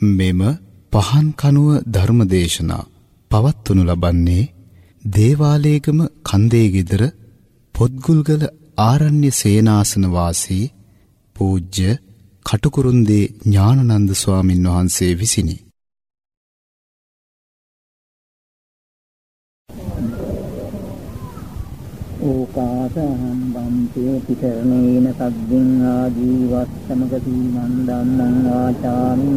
මෙම පහන් කනුව ධර්මදේශනා පවත්වනු ලබන්නේ දේවාලේගම කන්දේ ගෙදර පොත්ගුල්ගල ආරණ්‍ය සේනාසන වාසී පූජ්‍ය කටුකුරුන්දී ඥානනන්ද ස්වාමින් වහන්සේ විසිනි. ඕකාසහම් බම්පේ පිටරණේන සද්දින් ආජීවස්සමක සීමන් ධම්මං වාචාමි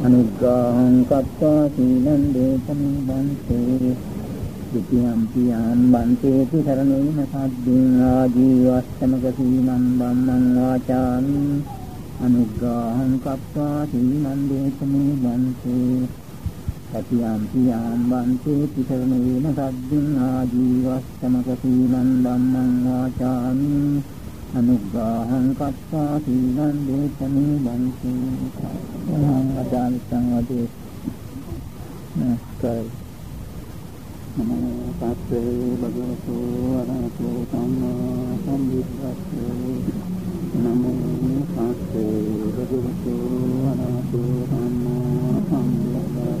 අනුග්ගාහං කତ୍වා සීලං දේශමි බන්තේ ද්විතියම් පියම් බන්තේ පිටරණේන සද්දින් ආජීවස්සමක සීමන් ධම්මං වාචාමි. අනුග්ගාහං කତ୍වා සීලං දේශමි බන්තේ සතියම් පියම් බන්තේ පිටරණේන සද්දින් ආජීවස්සමක සීලං ධම්මං වාචාමි. අනුග්‍රහං කତ୍වා සීලං දේශමේ බන්ති අහං අදානිසං වදේ නස්කරයි නමෝ තස්සේ භගවතු අරහතෝ සම්මා සම්බුද්දස්සේ නමෝ තස්සේ භගවතු අරහතෝ සම්මා සම්බුද්දස්සේ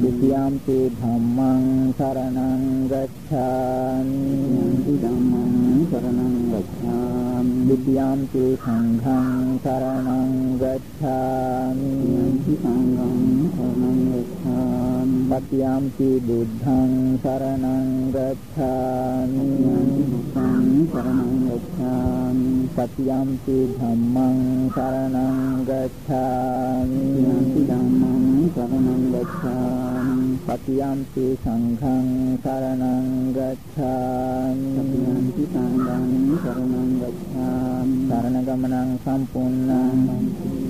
බුද්ධයන්ති ධම්මං සරණං ගච්ඡාමි ධම්මං සරණං ගච්ඡාමි බුද්ධයන්ති සංඝං සරණං ගච්ඡාමි සංඝං සරණං ගච්ඡාමි පත්‍යම්පි බුද්ධං සරණං ගච්ඡාමි බුද්ධං සරණං ගච්ඡාමි। පත්‍යම්පි ධම්මං සරණං ගච්ඡාමි ධම්මං සරණං ගච්ඡාමි। පත්‍යම්පි සංඝං සරණං ගච්ඡාමි පත්‍යම්පි සංඝං සරණං ගච්ඡාමි। සරණ ගමනං සම්පූර්ණං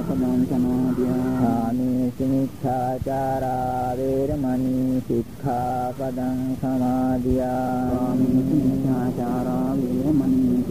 සික්ඛාපදං සමාදියාමි සිනිච්ඡාචාරා වේරමණී සික්ඛාපදං සමාදියාමි සිනිච්ඡාචාරා වේරමණී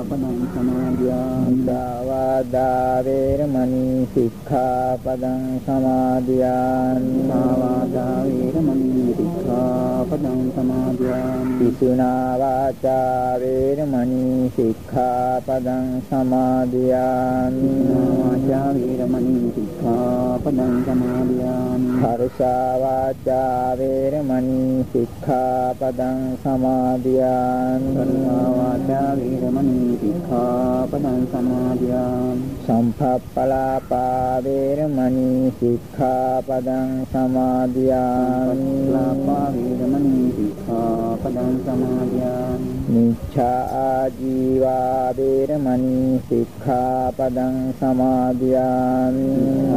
සික්ඛාපදං සමාදියාමි දාවාදා වේරමණී සික්ඛාපදං සමාදියාමි දාවාදා වේරමණී සික්ඛාපදං සමාදියාමි පිසුනා වාචා වේරමණී සික්ඛාපදං සමාදියාමි වාචා වේරමණී සික්ඛාපදං සමාදියාමි හර්ෂා වාචා වේරමණී සික්ඛාපදං සමාදියාමි කරුණා වාචා වේරමණී සික්ඛාපදං සමාදියාමි සම්පප්පලාපා වේරමණී සික්ඛාපදං සමාදියාමි ලාපා වේරමණී සික්ඛාපදං සමාදියාමි මිච්ඡා ආජීවා වේරමණී සික්ඛාපදං සමාදියාමි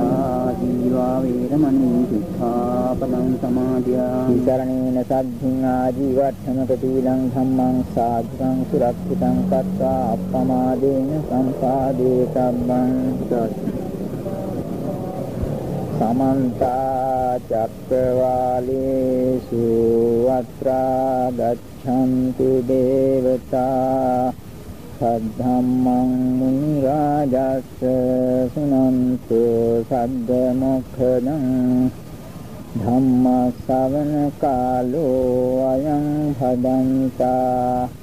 ආජීවා වේරමණී සික්ඛාපදං සමාදියාමි සරණේන සද්ධින් ආජීවට්ඨමක තීලං ධම්මං සාධුං සුරක්ෂිතං කତ୍වා අප්පමාදේන සම්පාදේ සම්බං සමන්ත චක්කවාලේසු අත්‍රා ගච්ඡන්තු දේවතා. සද්ධම්මං මුනි රාජස්ස සුනන්තු සද්ද මොක්ඛදං. ධම්ම ශ්‍රවණ කාලෝ අයං භදන්තා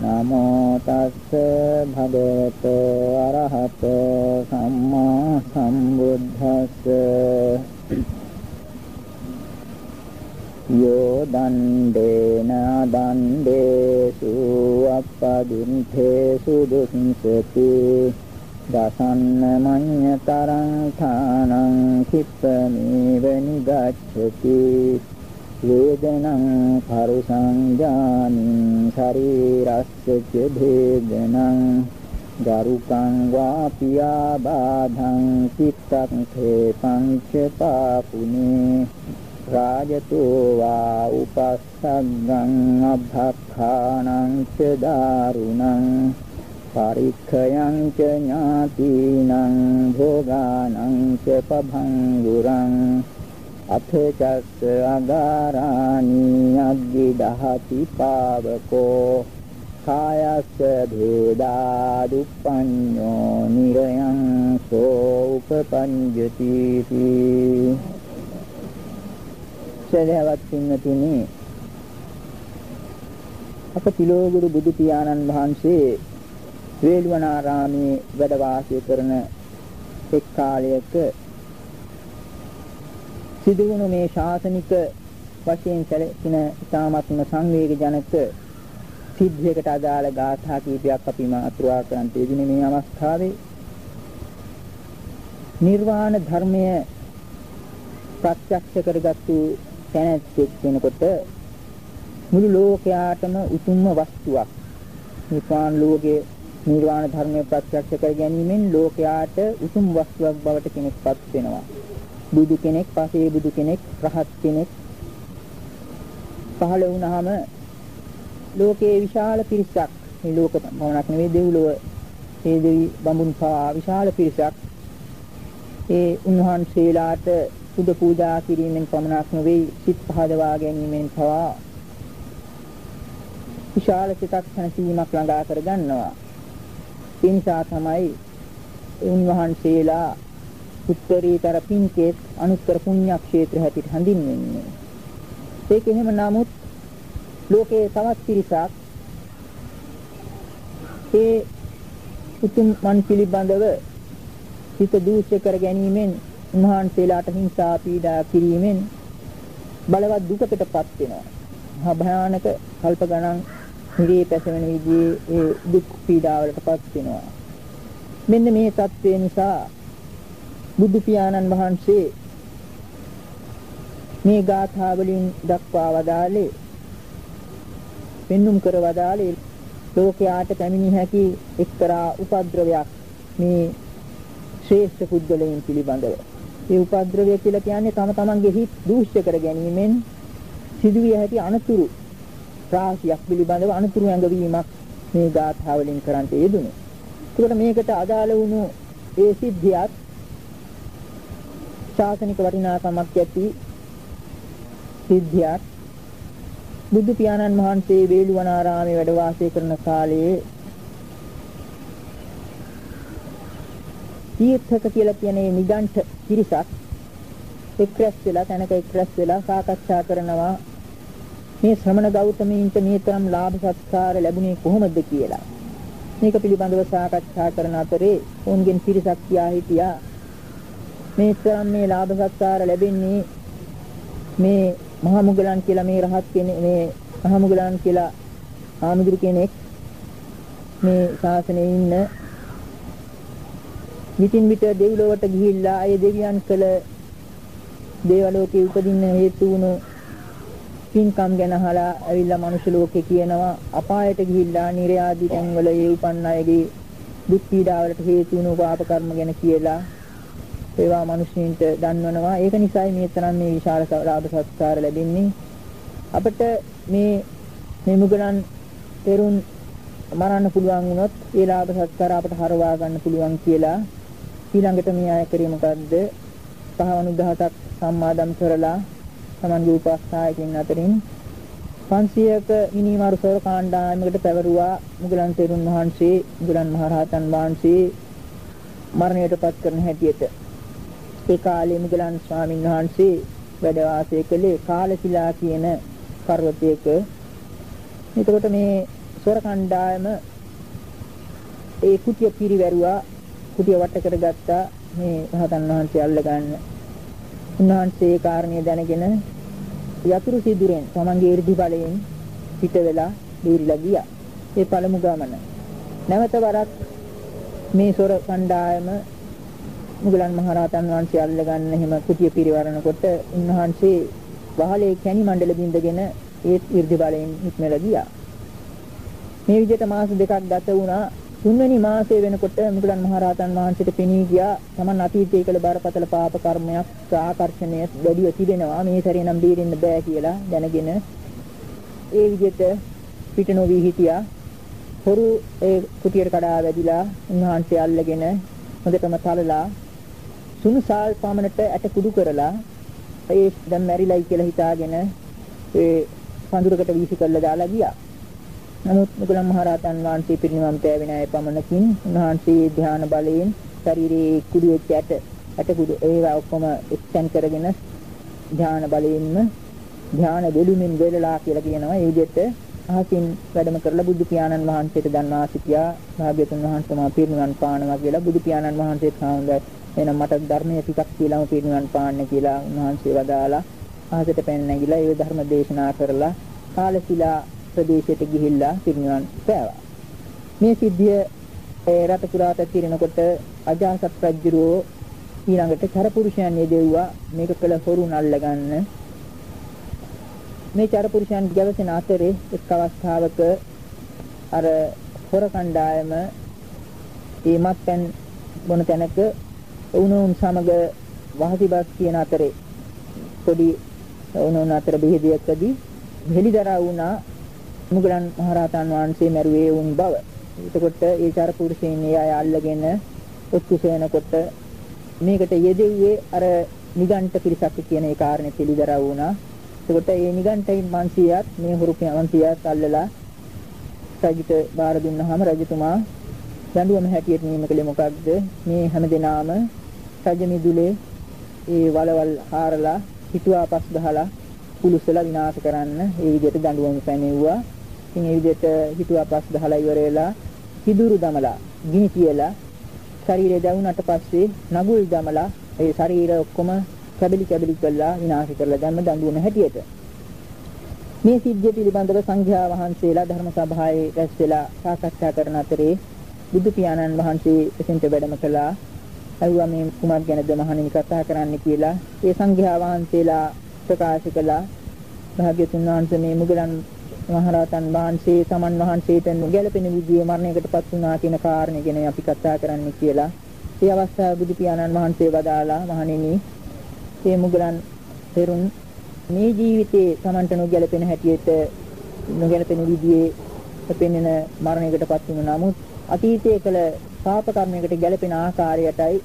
නමෝ තස්ස භගවතෝ අරහතෝ සම්මා සම්බුද්දස්ස යෝ දණ්ඩේන දණ්ඩේසු අප්පදින්තේසු දුස්සති දසන්න මඤ්ඤතරං ථානං කිප්පමේව නිගච්ඡති වේදනං පරුසං ඥානින් ශරීරස්ස භේදනං ගරුකං වාපියා බාධං චිත්තං තේ පංච පාපුනේ රාජතෝ වා උපස්සග්ගං අභක්ඛානං ච දාරුණං පරික්ඛයං ච ඥාතිනං භෝගානං ච පභංගුරං අथ චස්ස අගාරාණි අග්ගි දහති පාවකෝ කායස්ස භේදා දුප්පඤ්ඤෝ නිරයං සෝ උපපඤ්ජති සදහවත් පින්තුනි අප තිලෝගුරු බුදු පියාණන් වහන්සේ වේළුවනාරාමේ වැඩ වාසය කරන එක් කාලයක සිදුවුණු මේ ශාසනික වශයෙන් සැලකින ඉතාමත්ම සංවේග ජනක සිද්ධියකට අදාළ ගාථා කීපයක් අපි මාතෘකා කරන් තියෙන්නේ මේ අවස්ථාවේ නිර්වාණ ධර්මය ප්‍රත්‍යක්ෂ කරගත්තු තැනැත්තෙක් වෙනකොට මුළු ලෝකයාටම උතුම්ම වස්තුවක් නිර්වාණ ලෝකයේ නිර්වාණ ධර්මය ප්‍රත්‍යක්ෂ කර ගැනීමෙන් ලෝකයාට උතුම් වස්තුවක් බවට කෙනෙක්පත් වෙනවා. බුදු කෙනෙක්, පසේ බුදු කෙනෙක්, රහත් කෙනෙක්. පහළ වුණාම ලෝකයේ විශාල පිරිසක්. මේ ලෝක පමණක් නෙවෙයි දෙව්ලොව ඒ දෙවි බඹුන් පවා විශාල පිරිසක්. ඒ උන්වහන්සේලාට සුද පූජා කිරීමෙන් පමණක් නෙවෙයි සිත් පහදවා ගැනීමෙන් පවා විශාල සිතක් සැනසීමක් ළඟා කර ගන්නවා ඒ නිසා තමයි උන්වහන්සේලා උත්තරීතර පින්කේ අනුත්තර පුණ්‍යක්ෂේත්‍ර හැටියට හඳින්වෙන්නේ. ඒක එහෙම නමුත් ලෝකයේ තවත් පිරිසක් ඒ උතුම් මන් පිළිබඳව හිත දූෂ්‍ය කර ගැනීමෙන් උන්වහන්සේලාට හිංසා පීඩා කිරීමෙන් බලවත් දුකකටපත් වෙනවා. මහා භයානක කල්ප ගණන් නිරේ පැසවෙන විදිහේ ඒ දුක් පීඩාවලටපත් වෙනවා. මෙන්න මේ தත්ත්වය නිසා බුදු පියාණන් වහන්සේ මේ ගාථා වලින් දක්වා වදාළේ පෙන්눔 කර වදාළේ ලෝකයාට පැමිණි හැකි එක්තරා උපද්‍රවයක් මේ ශ්‍රේෂ්ඨ පුද්ගලයන් පිළිබඳව. මේ උපද්‍රවය කියලා කියන්නේ තම තමන්ගේ හිත් දූෂ්‍ය කර ගැනීමෙන් සිදුවිය හැකි අනතුරු රාශියක් පිළිබඳව අනුතුරු ඇඟවීමක් මේ ගාථා වලින් කරන්ට යෙදුනේ. ඒකට මේකට අදාළ වුණු ඒ සිද්ධියත් ශාසනික වටිනාකමක් ඇති සිද්ධියක් බුදු පියාණන් වහන්සේ වේළුවනාරාමේ වැඩ වාසය කරන කාලයේ තීර්ථක කියලා කියන මේ නිගණ්ඨ පිරිසක්. එක්රැස් වෙලා තැනක එක්රැස් වෙලා සාකච්ඡා කරනවා. මේ ශ්‍රමණ ගෞතමීන්ට මේ තරම් ලාභ සත්කාර ලැබුණේ කොහොමද කියලා. මේක පිළිබඳව සාකච්ඡා කරන අතරේ ඔවුන්ගෙන් පිරිසක් කියා හිටියා. මේතරම් මේ ලාභ සත්කාර ලැබෙන්නේ මේ මහා මුගලන් කියලා මේ රහත් කෙනෙක් මේ මහා මුගලන් කියලා ආනුදුරු කෙනෙක් මේ ශාසනයේ ඉන්න. විතින් විට දෙව්ලොවට ගිහිල්ලා ඒ දෙවියන් කළ දේවලෝකේ උපදින්න හේතු වුණු පින්කම් ගැන අහලා ඇවිල්ලා මනුෂ්‍ය ලෝකේ කියනවා. අපායට ගිහිල්ලා නිර්යාදී තැන්වල ඒ උපන් අයගේ දුක් පීඩාවලට හේතු වුණු පාප කර්ම ගැන කියලා. ඒවා මිනිස්සුන්ට දන්වනවා. ඒක නිසායි මේ තරම් මේ විශාල ලාභ සත්කාර ලැබෙන්නේ. අපිට මේ මේ මුගලන් තෙරුන් මරන්න පුළුවන් වුණොත් ඒ ලාභ සත්කාර අපට හරවා ගන්න පුළුවන් කියලා ඊළඟට මේ අය කරේ මොකද්ද? පහවණු 17ක් සම්මාදම් කරලා තමන්ගේ උපස්ථායකින් අතරින් 500ක මිනිමාරු සොර කාණ්ඩායමකට පැවරුවා මුගලන් තෙරුන් වහන්සේ මුගලන් මහරහතන් වහන්සේ මරණයටපත් කරන හැටියට. ඒ කාලේ මුගලන් ස්වාමීන් වහන්සේ වැඩ වාසය කළේ කාලශිලා කියන පර්වතයක. එතකොට මේ සොර කණ්ඩායම ඒ කුටිය පිරිවැරුවා කුටිය වට කරගත්තා මේ රහතන් වහන්සේ අල්ලගන්න. උන්වහන්සේ ඒ කාරණිය දැනගෙන යතුරු සිදුරෙන් තමන්ගේ 이르දි බලයෙන් පිට වෙලා දීරිලා ගියා. ඒ පළමු ගමන. නැවත වරක් මේ සොර කණ්ඩායම මුගලන් මහරහතන් වහන්සේ අල්ලගන්න එහෙම කුටිය පිරිවරනකොට උන්වහන්සේ වහලේ කැණි මණ්ඩල බින්දගෙන ඒ 이르දි බලයෙන් හිටමලා ගියා. මේ විදිහට මාස දෙකක් ගත වුණා. තුන්වෙනි මාසයේ වෙනකොට මුගලන් මහරහතන් වහන්සේට පෙනී ගියා තමන් අතීතයේ කළ බරපතල පාප කර්මයක් ආකර්ෂණය වැඩිව තිබෙනවා. මේ සැරේ නම් බේරෙන්න බෑ කියලා දැනගෙන ඒ විදිහට පිට නොවි හිටියා. හොරු ඒ කුටියට කඩා වැදිලා උන්වහන්සේ අල්ලගෙන හොඳටම තලලා සුනුසාල් පමණට ඇට කුඩු කරලා ඒ දැන් මැරිලයි කියලා හිතාගෙන ඒ පඳුරකට වීසි කරලා දාලා ගියා. නමුත් මුගලන් මහරහතන් වහන්සේ පිරිනිවන් පෑවෙන අය පමණකින් උන්වහන්සේ ධ්‍යාන බලයෙන් ශරීරයේ කුඩු වෙච්ච ඇට ඇට කුඩු ඒවා ඔක්කොම එක්තෙන් කරගෙන ධ්‍යාන බලයෙන්ම ධ්‍යාන දෙලුමින් වේලලා කියලා කියනවා. ඒ විදිහට අහසින් වැඩම කරලා බුදු පියාණන් වහන්සේට දන්වා සිටියා. භාග්‍යතුන් වහන්සේ මා පිරිනිවන් පානවා කියලා බුදු පියාණන් වහන්සේත් හාමුදුරුවෝ එහෙනම් මට ධර්මයේ ටිකක් කියලාම පිරිනිවන් පාන්න කියලා උන්වහන්සේ වදාලා අහසට පැන නැගිලා ඒ ධර්ම දේශනා කරලා කාලශිලා ප්‍රදේශයට ගිහිල්ලා පිරිනිවන් පෑවා. මේ සිද්ධිය ඒ රට පුරාට තිරෙනකොට අජාසත් රජුරෝ ඊළඟට චරපුරුෂයන් යෙදෙව්වා මේක කළ හොරුන් අල්ලගන්න මේ චරපුරුෂයන් ගැවසෙන අතරේ එක් අවස්ථාවක අර හොර කණ්ඩායම මේ මත්පැන් බොන තැනක වුණුන් සමග වහසිබස් කියන අතරේ පොඩි වුණුන් අතර බෙහෙදියකදී හෙලිදරව් වුණා මුගලන් මහරහතන් වහන්සේ මැරුවේ වුන් බව. එතකොට ඒ චරපුරුෂයන් ඒ අය අල්ලගෙන උත්කුසේනකොට මේකට යෙදෙව්වේ අර නිගණ්ඨ පිරිසක් කියන ඒ කාරණේ පිළිදරව් වුණා. එතකොට මේ නිගණ්ඨයින් 500ත් මේ හුරු 500ත් අල්ලලා රජුට බාර දුන්නාම රජතුමා දඬුවම හැටියට නියම කළේ මොකක්ද මේ හැමදෙනාම රජ මිදුලේ ඒ වලවල් හාරලා හිතුවා පස් ගහලා පුලුසලා විනාශ කරන්න ඒ විදිහට දඬුවම පැනෙව්වා. ඉතින් ඒ විදිහට හිතුවා පස් ගහලා ඉවර වෙලා සිදුරු දමලා ගිනි තියලා ශරීරය දැවුනට පස්සේ නගුල් දමලා ඒ ශරීරය ඔක්කොම කැබලි කැබලි කරලා විනාශ කරලා දැම්ම දඬුවම හැටියට. මේ සිද්ධිය පිළිබඳව සංඝයා වහන්සේලා ධර්ම සභාවේ රැස් වෙලා සාකච්ඡා කරන අතරේ බුදු පියාණන් වහන්සේ එසෙන්ට වැඩම කළා. අයුවා මේ කුමක් ගැනද මහණෙනි කතා කරන්න කියලා. ඒ සංඝයා වහන්සේලා ප්‍රකාශ කළා. භාග්‍යතුන් වහන්සේ මේ මුගලන් මහරහතන් වහන්සේ තමන් වහන්සේට ගැළපෙන විදිහේ මරණයකටපත් වුණා කියන කාරණේ ගැන අපි කතා කරන්න කියලා. ඒ අවස්ථාවේ බුදු පියාණන් වහන්සේ වදාලා මහණෙනි මේ මුගලන් පෙරුන් මේ ජීවිතේ තමන්ට නොගැලපෙන හැටියට නොගැලපෙන විදිහේ පෙන්වන මරණයකටපත් වුණා. නමුත් අතීතයේ කළ පාප කර්මයකට ගැලපෙන ආකාරයටයි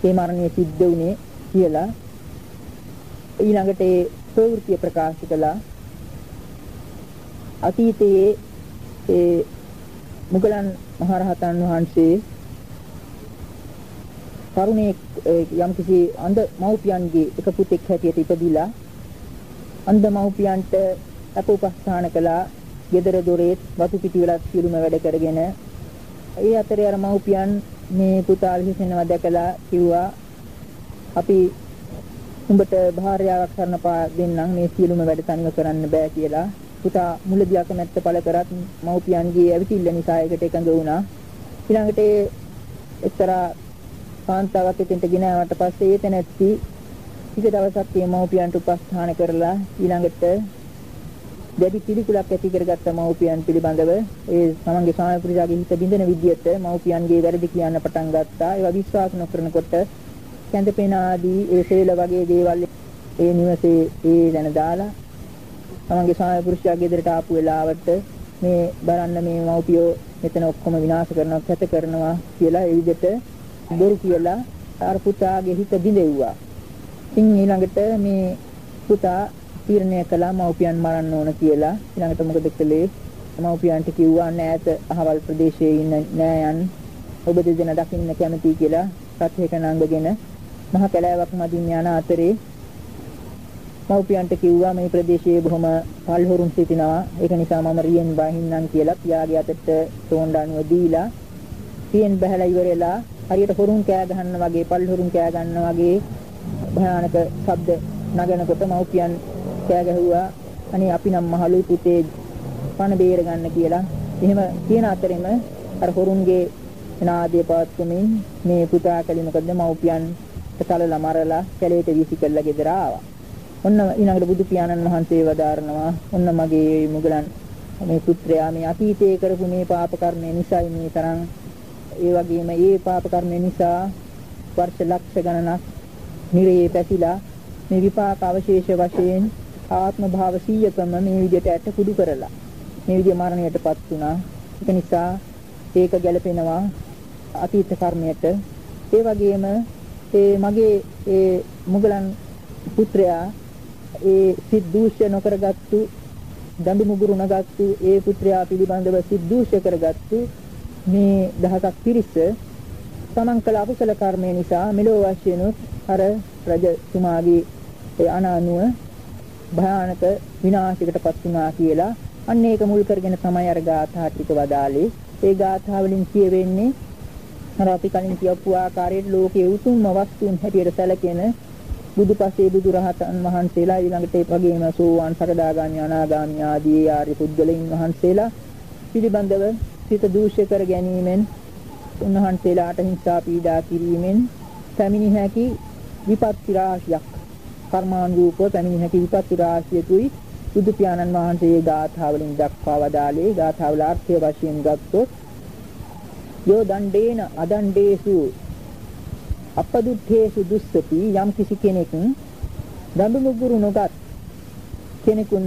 මේ මරණය සිද්ධ වුණේ කියලා ඊළඟට ඒ ප්‍රවෘත්ති ප්‍රකාශ කළා. අතීතයේ ඒ මුගලන් මහරහතන් වහන්සේ තරුණේ යම්කිසි අන්ධ මව්පියන්ගේ එක පුතෙක් හැටියට ඉපදිලා අන්ධ මව්පියන්ට අපෝපස්ථාන කළා. ගෙදර දොරේ වතු පිටි වල සියලුම වැඩ කරගෙන ඒ අතරේ අර මව්පියන් මේ පුතා විහිසෙනවා දැකලා කිව්වා අපි උඹට භාර්යාවක් කරන පා දෙන්නම් මේ සියලුම වැඩ තනිව කරන්න බෑ කියලා. පුතා මුලදී අකමැත්ත පළ කරත් මව්පියන්ගේ ඇවිතිල්ල නිසා ඒකට එකඟ වුණා. ඊළඟට එක්තරා කාන්තාවක් එතෙන්ට ගෙනාවට පස්සේ ඒ තැනැත්ති ටික දවසක් මේ මව්පියන්ට උපස්ථාන කරලා ඊළඟට දැඩි පිළිකුලක් ඇති කරගත්ත මව්පියන් පිළිබඳව ඒ තමන්ගේ ස්වාමි පුරුෂයාගේ හිත බිඳින විදියට මව්පියන්ගේ වැරදි කියන්න පටන් ගත්තා. ඒවා විශ්වාස නොකරනකොට කැඳපෙන ආදී ඒ සේල වගේ දේවල් ඒ නිවසේ ඒ දැන දාලා තමන්ගේ ස්වාමි පුරුෂයා ගෙදරට ආපු වෙලාවට මේ බලන්න මේ මව්පියෝ මෙතන ඔක්කොම විනාශ කරනවා කැත කරනවා කියලා ඒ විදිහට බොරු කියලා අර පුතාගේ හිත බිඳෙව්වා. ඉතින් ඊළඟට මේ පුතා තීරණය කළා මව්පියන් මරන්න ඕන කියලා. ඊළඟට මොකද කළේ? මව්පියන්ට කිව්වා නෑත අහවල් ප්‍රදේශයේ ඉන්න නෑයන් ඔබ දෙදෙනා දකින්න කැමතියි කියලා රථයක නංගගෙන මහ කැලෑවක් මදින් යන අතරේ මව්පියන්ට කිව්වා මේ ප්‍රදේශයේ බොහොම පල්හොරුන් සිටිනවා. ඒක නිසා මම රියෙන් බහින්නම් කියලා පියාගේ අතට තෝණ්ඩානුව දීලා පියෙන් බහැලා ඉවරලා හරියට හොරුන් කෑ ගහන්න වගේ පල්හොරුන් කෑ ගන්න වගේ භයානක ශබ්ද නගනකොට මව්පියන් කෑ ගැහුවා අනේ අපි නම් මහලු පුතේ පණ බේර ගන්න කියලා. එහෙම කියන අතරෙම අර හොරුන්ගේ නාදයේ පවත්වමින් මේ පුතා කලි මොකද මව්පියන් තලලා මරලා කැලේට වීසි කළා ගෙදර ආවා. ඔන්න ඊළඟට බුදු පියාණන් වහන්සේ වදාරනවා ඔන්න මගේ මුගලන් මේ පුත්‍රයා මේ අතීතයේ කරපු මේ පාප කර්මය නිසායි මේ තරම් ඒ වගේම ඒ පාප කර්මය නිසා වර්ෂ ලක්ෂ ගණනක් නිරේ පැසිලා මේ විපාක අවශේෂ වශයෙන් ආත්ම භාව 100කම මේ විදිහට ඇට කුඩු කරලා මේ විදිහ මරණයටපත් වුණා. ඒක නිසා ඒක ගැලපෙනවා අතීත කර්මයට. ඒ වගේම ඒ මගේ ඒ මුගලන් පුත්‍රයා ඒ සිත් දූෂ්‍ය නොකරගත්තු දඬු මුගුරු නගත්තු ඒ පුත්‍රයා පිළිබඳව සිත් දූෂ්‍ය කරගත්තු මේ දහසක් පිරිස තමන් කළ අකුසල කර්මය නිසා මෙලෝ වශයෙන් අර රජතුමාගේ ඒ අනානුව භයානක විනාශයකටපත් වුණා කියලා. අන්න ඒක මුල් කරගෙන තමයි අර ගාථා ටික වදාලේ ඒ ගාථා වලින් කියවෙන්නේ අර අපි කලින් කියපු ආකාරයට ලෝකයේ උතුම්ම වස්තුන් හැටියට සැලකෙන බුදුපසේ බුදුරහතන් වහන්සේලා ඊළඟට ඒ වගේම සෝවාන් සකදාගාමී අනාගාමී ආදී ආර්ය පුද්ගලයන් වහන්සේලා පිළිබඳව සිත දූෂ්‍ය කර ගැනීමෙන් උන්වහන්සේලාට හිංසා පීඩා කිරීමෙන් පැමිණි හැකි විපත්ති රාශියක් කර්මානුරූපව පැමිණි හැකි විපත්ති රාශියතුයි බුදු පියාණන් වහන්සේ ගාථාවලින් දක්වා වදාළේ. ගාථාවල අර්ථය වශයෙන් ගත්තොත් යෝ දණ්ඩේන අදණ්ඩේසු අපදුත්තේසු දුස්සති යම් කිසි කෙනෙක් දඬු මුගුරු නොගත් කෙනෙකුන්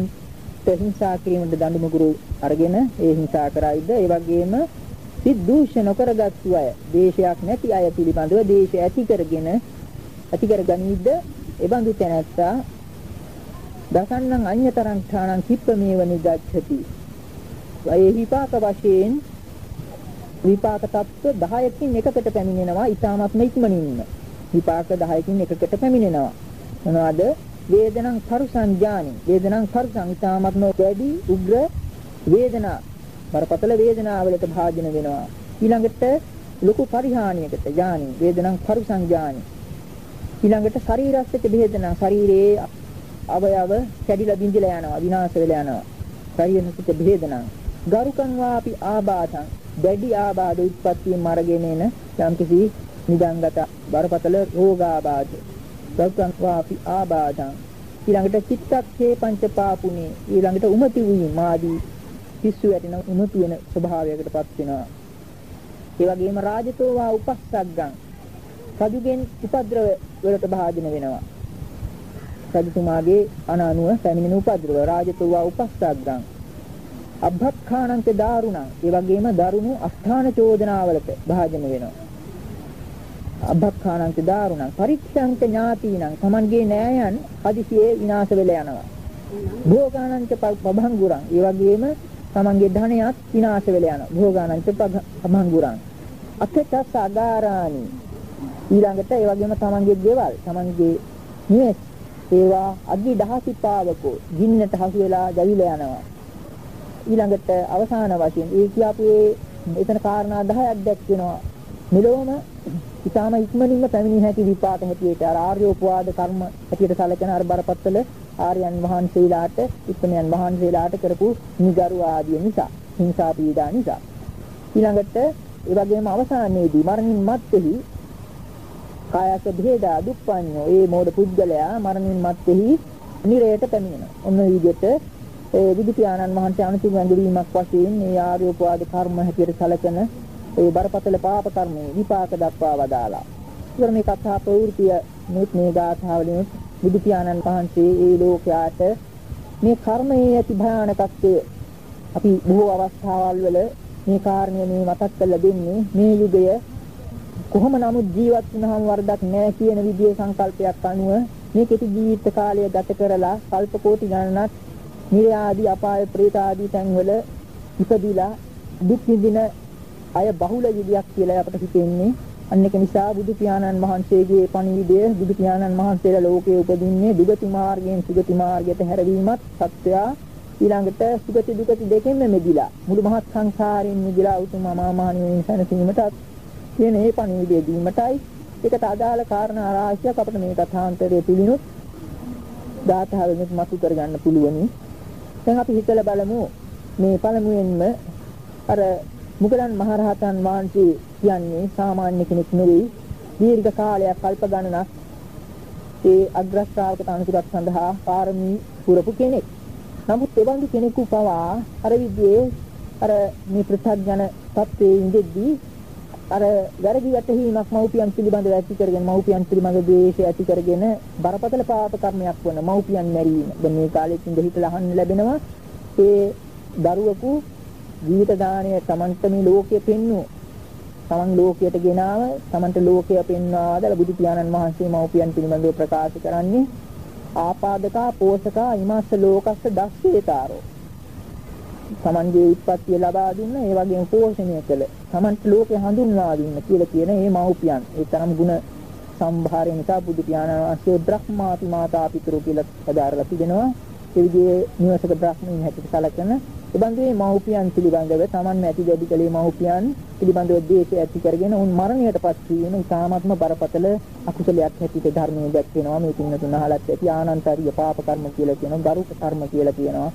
හිංසා කිරීමට දඬු මුගුරු අරගෙන ඒ හිංසා කරයිද? ඒ වගේම සිත් දූෂ්‍ය නොකරගත්තු අය දේශයක් නැති අය පිළිබඳව දේශ ඇති කරගෙන ඇති කරගනිද්ද එබඳු තැනැත්තා දසන්නං අඤ්‍යතරං ඨානං කිප්පමේව නිගච්ඡති ඒ විපාක වශයෙන් විපාක තත්ත්ව 10කින් එකකට පැමිණෙනවා ඊටාත්ම ඉක්මනින්ම. විපාක 10කින් එකකට පැමිණෙනවා. මොනවද? වේදනං කරුසං ඥානි වේදනං කරුසං ඊටාත්ම වැඩි උග්‍ර වේදනා. බරපතල වේදනාවලට භාජන වෙනවා. ඊළඟට ලොකු පරිහානියකට ඥානි වේදනං කරුසං ඥානි ඊළඟට ශරීරස්සිත වේදනා ශරීරයේ අවයව කැඩිලා බිඳිලා යනවා විනාශ වෙලා යනවා. ශරීරස්සිත වේදනා ගරුකං වාපි ආබාධං. දැඩි ආබාධ උත්පත්තියෙන් මරගෙන එන යම්කිසි නිදංගත බරපතල රෝගාබාධ. ගරුකං වාපි ආබාධං. ඊළඟට චිත්තක්ඛේ පංච පාපුනේ. ඊළඟට උමති වීම ආදී පිස්සු වැටෙන උමතු වෙන ස්වභාවයකටපත් වෙනවා. ඒ වගේම රාජතෝ වා උපස්සග්ගං. රජුගෙන් උපද්‍රව වලට භාජන වෙනවා. රජතුමාගේ අනානුව පැමිණෙන උපද්‍රව රාජතෝ වා උපස්සග්ගං. අබ්බක්ඛානංච දාරුණං ඒ වගේම දරුණු අස්ථාන චෝදනාවලට භාජන වෙනවා. අබ්බක්ඛානංච දාරුණං පරික්ෂංච ඥාතිනං. තමන්ගේ නෑයන් හදිසියේ විනාශ වෙලා යනවා. භෝගානංච පබංගුරං ඒ වගේම තමන්ගේ ධනයත් විනාශ වෙලා යනවා. භෝගානංච පබංගුරං අතට සාගාරානි ඊළඟට ඒ වගේම තමන්ගේ ගෙවල් තමන්ගේ නිවෙස් ඒවා අග්ගි දහසිපාවකෝ ගින්නට හසු වෙලා ජවිලා යනවා. ඊළඟට අවසාන වශයෙන් ඒ කියාපු ඒ එතන කාරණා 10ක් දැක්වෙනවා. මෙලොවම ඊටාම ඉක්මනින්ම පැමිණි හැකි විපාක හැටියට අර ආර්යෝපවාද කර්ම හැටියට සැලකෙන අර බරපතල ආර්යයන් වහන්සේලාට උත්තරයන් වහන්සේලාට කරපු නිගරු ආදිය නිසා හිංසා පීඩා නිසා. ඊළඟට ඒ වගේම අවසානයේදී මරණින් මත්තේහි කායස භේදා දුප්පඤ්ඤෝ ඒ මෝඩ පුද්ගලයා මරණින් මත්තේහි නිරයට පැමිණෙනවා. ඔන්න විදිහට ඒ බුදු පියාණන් වහන්සේ අනුතුරු ඇඟවීමක් වශයෙන් මේ ආර්යෝපවාද කර්ම හැටියට සැලකෙන ඒ බරපතල පාප කර්මයේ විපාක දක්වා වදාලා. ඉතින් මේ කතා ප්‍රවෘත්තිය මුත් මේ ගාථාවලින් බුදු පියාණන් වහන්සේ ඒ ලෝකයාට මේ කර්මයේ ඇති භයානකත්වය අපි බොහෝ අවස්ථාවල් වල මේ කාරණය මේ මතක් කරලා දෙන්නේ මේ යුගය කොහොම නමුත් ජීවත් වුණාම වරදක් නැහැ කියන විදිහේ සංකල්පයක් අනුව මේ කෙටි ජීවිත කාලය ගත කරලා කල්ප කෝටි ගණනක් නිර්ය ආදී අපාය ප්‍රේත ආදී තැන්වල ඉපදිලා දුක් විඳින අය බහුල යුගයක් කියලා අපට හිතෙන්නේ. අන්න ඒක නිසා බුදු පියාණන් වහන්සේගේ පණිවිඩය බුදු පියාණන් වහන්සේලා ලෝකයේ උපදින්නේ දුගති මාර්ගයෙන් සුගති මාර්ගයට හැරවීමත් සත්‍යයා. ඊළඟට සුගති දුගති දෙකෙන්ම මෙදිලා මුළු මහත් සංසාරයෙන් මෙදිලා උතුම් අමාමහ නිවන සැනසීමටත් කියන මේ පණිවිඩය දීමටයි ඒකට අදාළ කාරණා රාශියක් අපිට මේ කථාන්තරයේ පිළිනුත් දාතහවෙනුත් මතු කරගන්න පුළුවනි. දැන් අපි හිතලා බලමු මේ පළමුවෙන්ම අර මුගලන් මහරහතන් වහන්සේ කියන්නේ සාමාන්‍ය කෙනෙක් නෙවෙයි දීර්ඝ කාලයක් කල්ප ගණනක් ඒ අග්‍රශ්‍රාවක තනතුරක් සඳහා පාරමී පුරපු කෙනෙක්. නමුත් එවන්දු කෙනෙකු පවා අර විදිහේ අර මේ ප්‍රත්‍යඥ තත්ත්වයේ ඉඳෙද්දී අර වැරදි වැටහීමක් මව්පියන් පිළිබඳව ඇති කරගෙන මව්පියන් පිළිබඳ ද්වේෂය ඇති කරගෙන බරපතල පාප කර්මයක් වන මව්පියන් මැරීම. දැන් මේ කාලෙත් ඉඳ හිතලා අහන්න ලැබෙනවා ඒ දරුවෙකු ජීවිත දාණය Tamanta මේ ලෝකයේ පෙන්වු තමන් ලෝකයට ගෙනාව තමන්ට ලෝකය පෙන්වාදලා බුදු පියාණන් වහන්සේ මව්පියන් පිළිබඳව ප්‍රකාශ කරන්නේ ආපාදකා පෝෂකා ඉමස්ස ලෝකස්ස දස්සේතාරෝ තමන්ගේ උත්පත්තිය ලබා දුන්න ඒ වගේම පෝෂණය කළ තමන්ට ලෝකේ හඳුන්වා දුන්න කියලා කියන මේ මව්පියන්. ඒ තරම් ಗುಣ සම්භාරය නිසා බුදු පියාණන් වහන්සේ බ්‍රහ්මාති මාතා පිතෘ කියලා අදාරලා තිබෙනවා. ඒ විදිහේ නිවසක බ්‍රහ්මීන් හැටියට සැලකෙන එබඳු මේ මව්පියන් පිළිබඳව තමන් ඇති දෙවි කලේ මව්පියන් පිළිබඳව දේශය ඇති කරගෙන උන් මරණයටපත් වීම ඉතාමත්ම බරපතල අකුසලයක් හැටියට ධර්මයේ දැක්වෙනවා. මේ තුන තුන අහලත් ඇති ආනන්තරිය පාප කර්ම කියලා කියනවා ගරුක කර්ම කියලා කියනවා.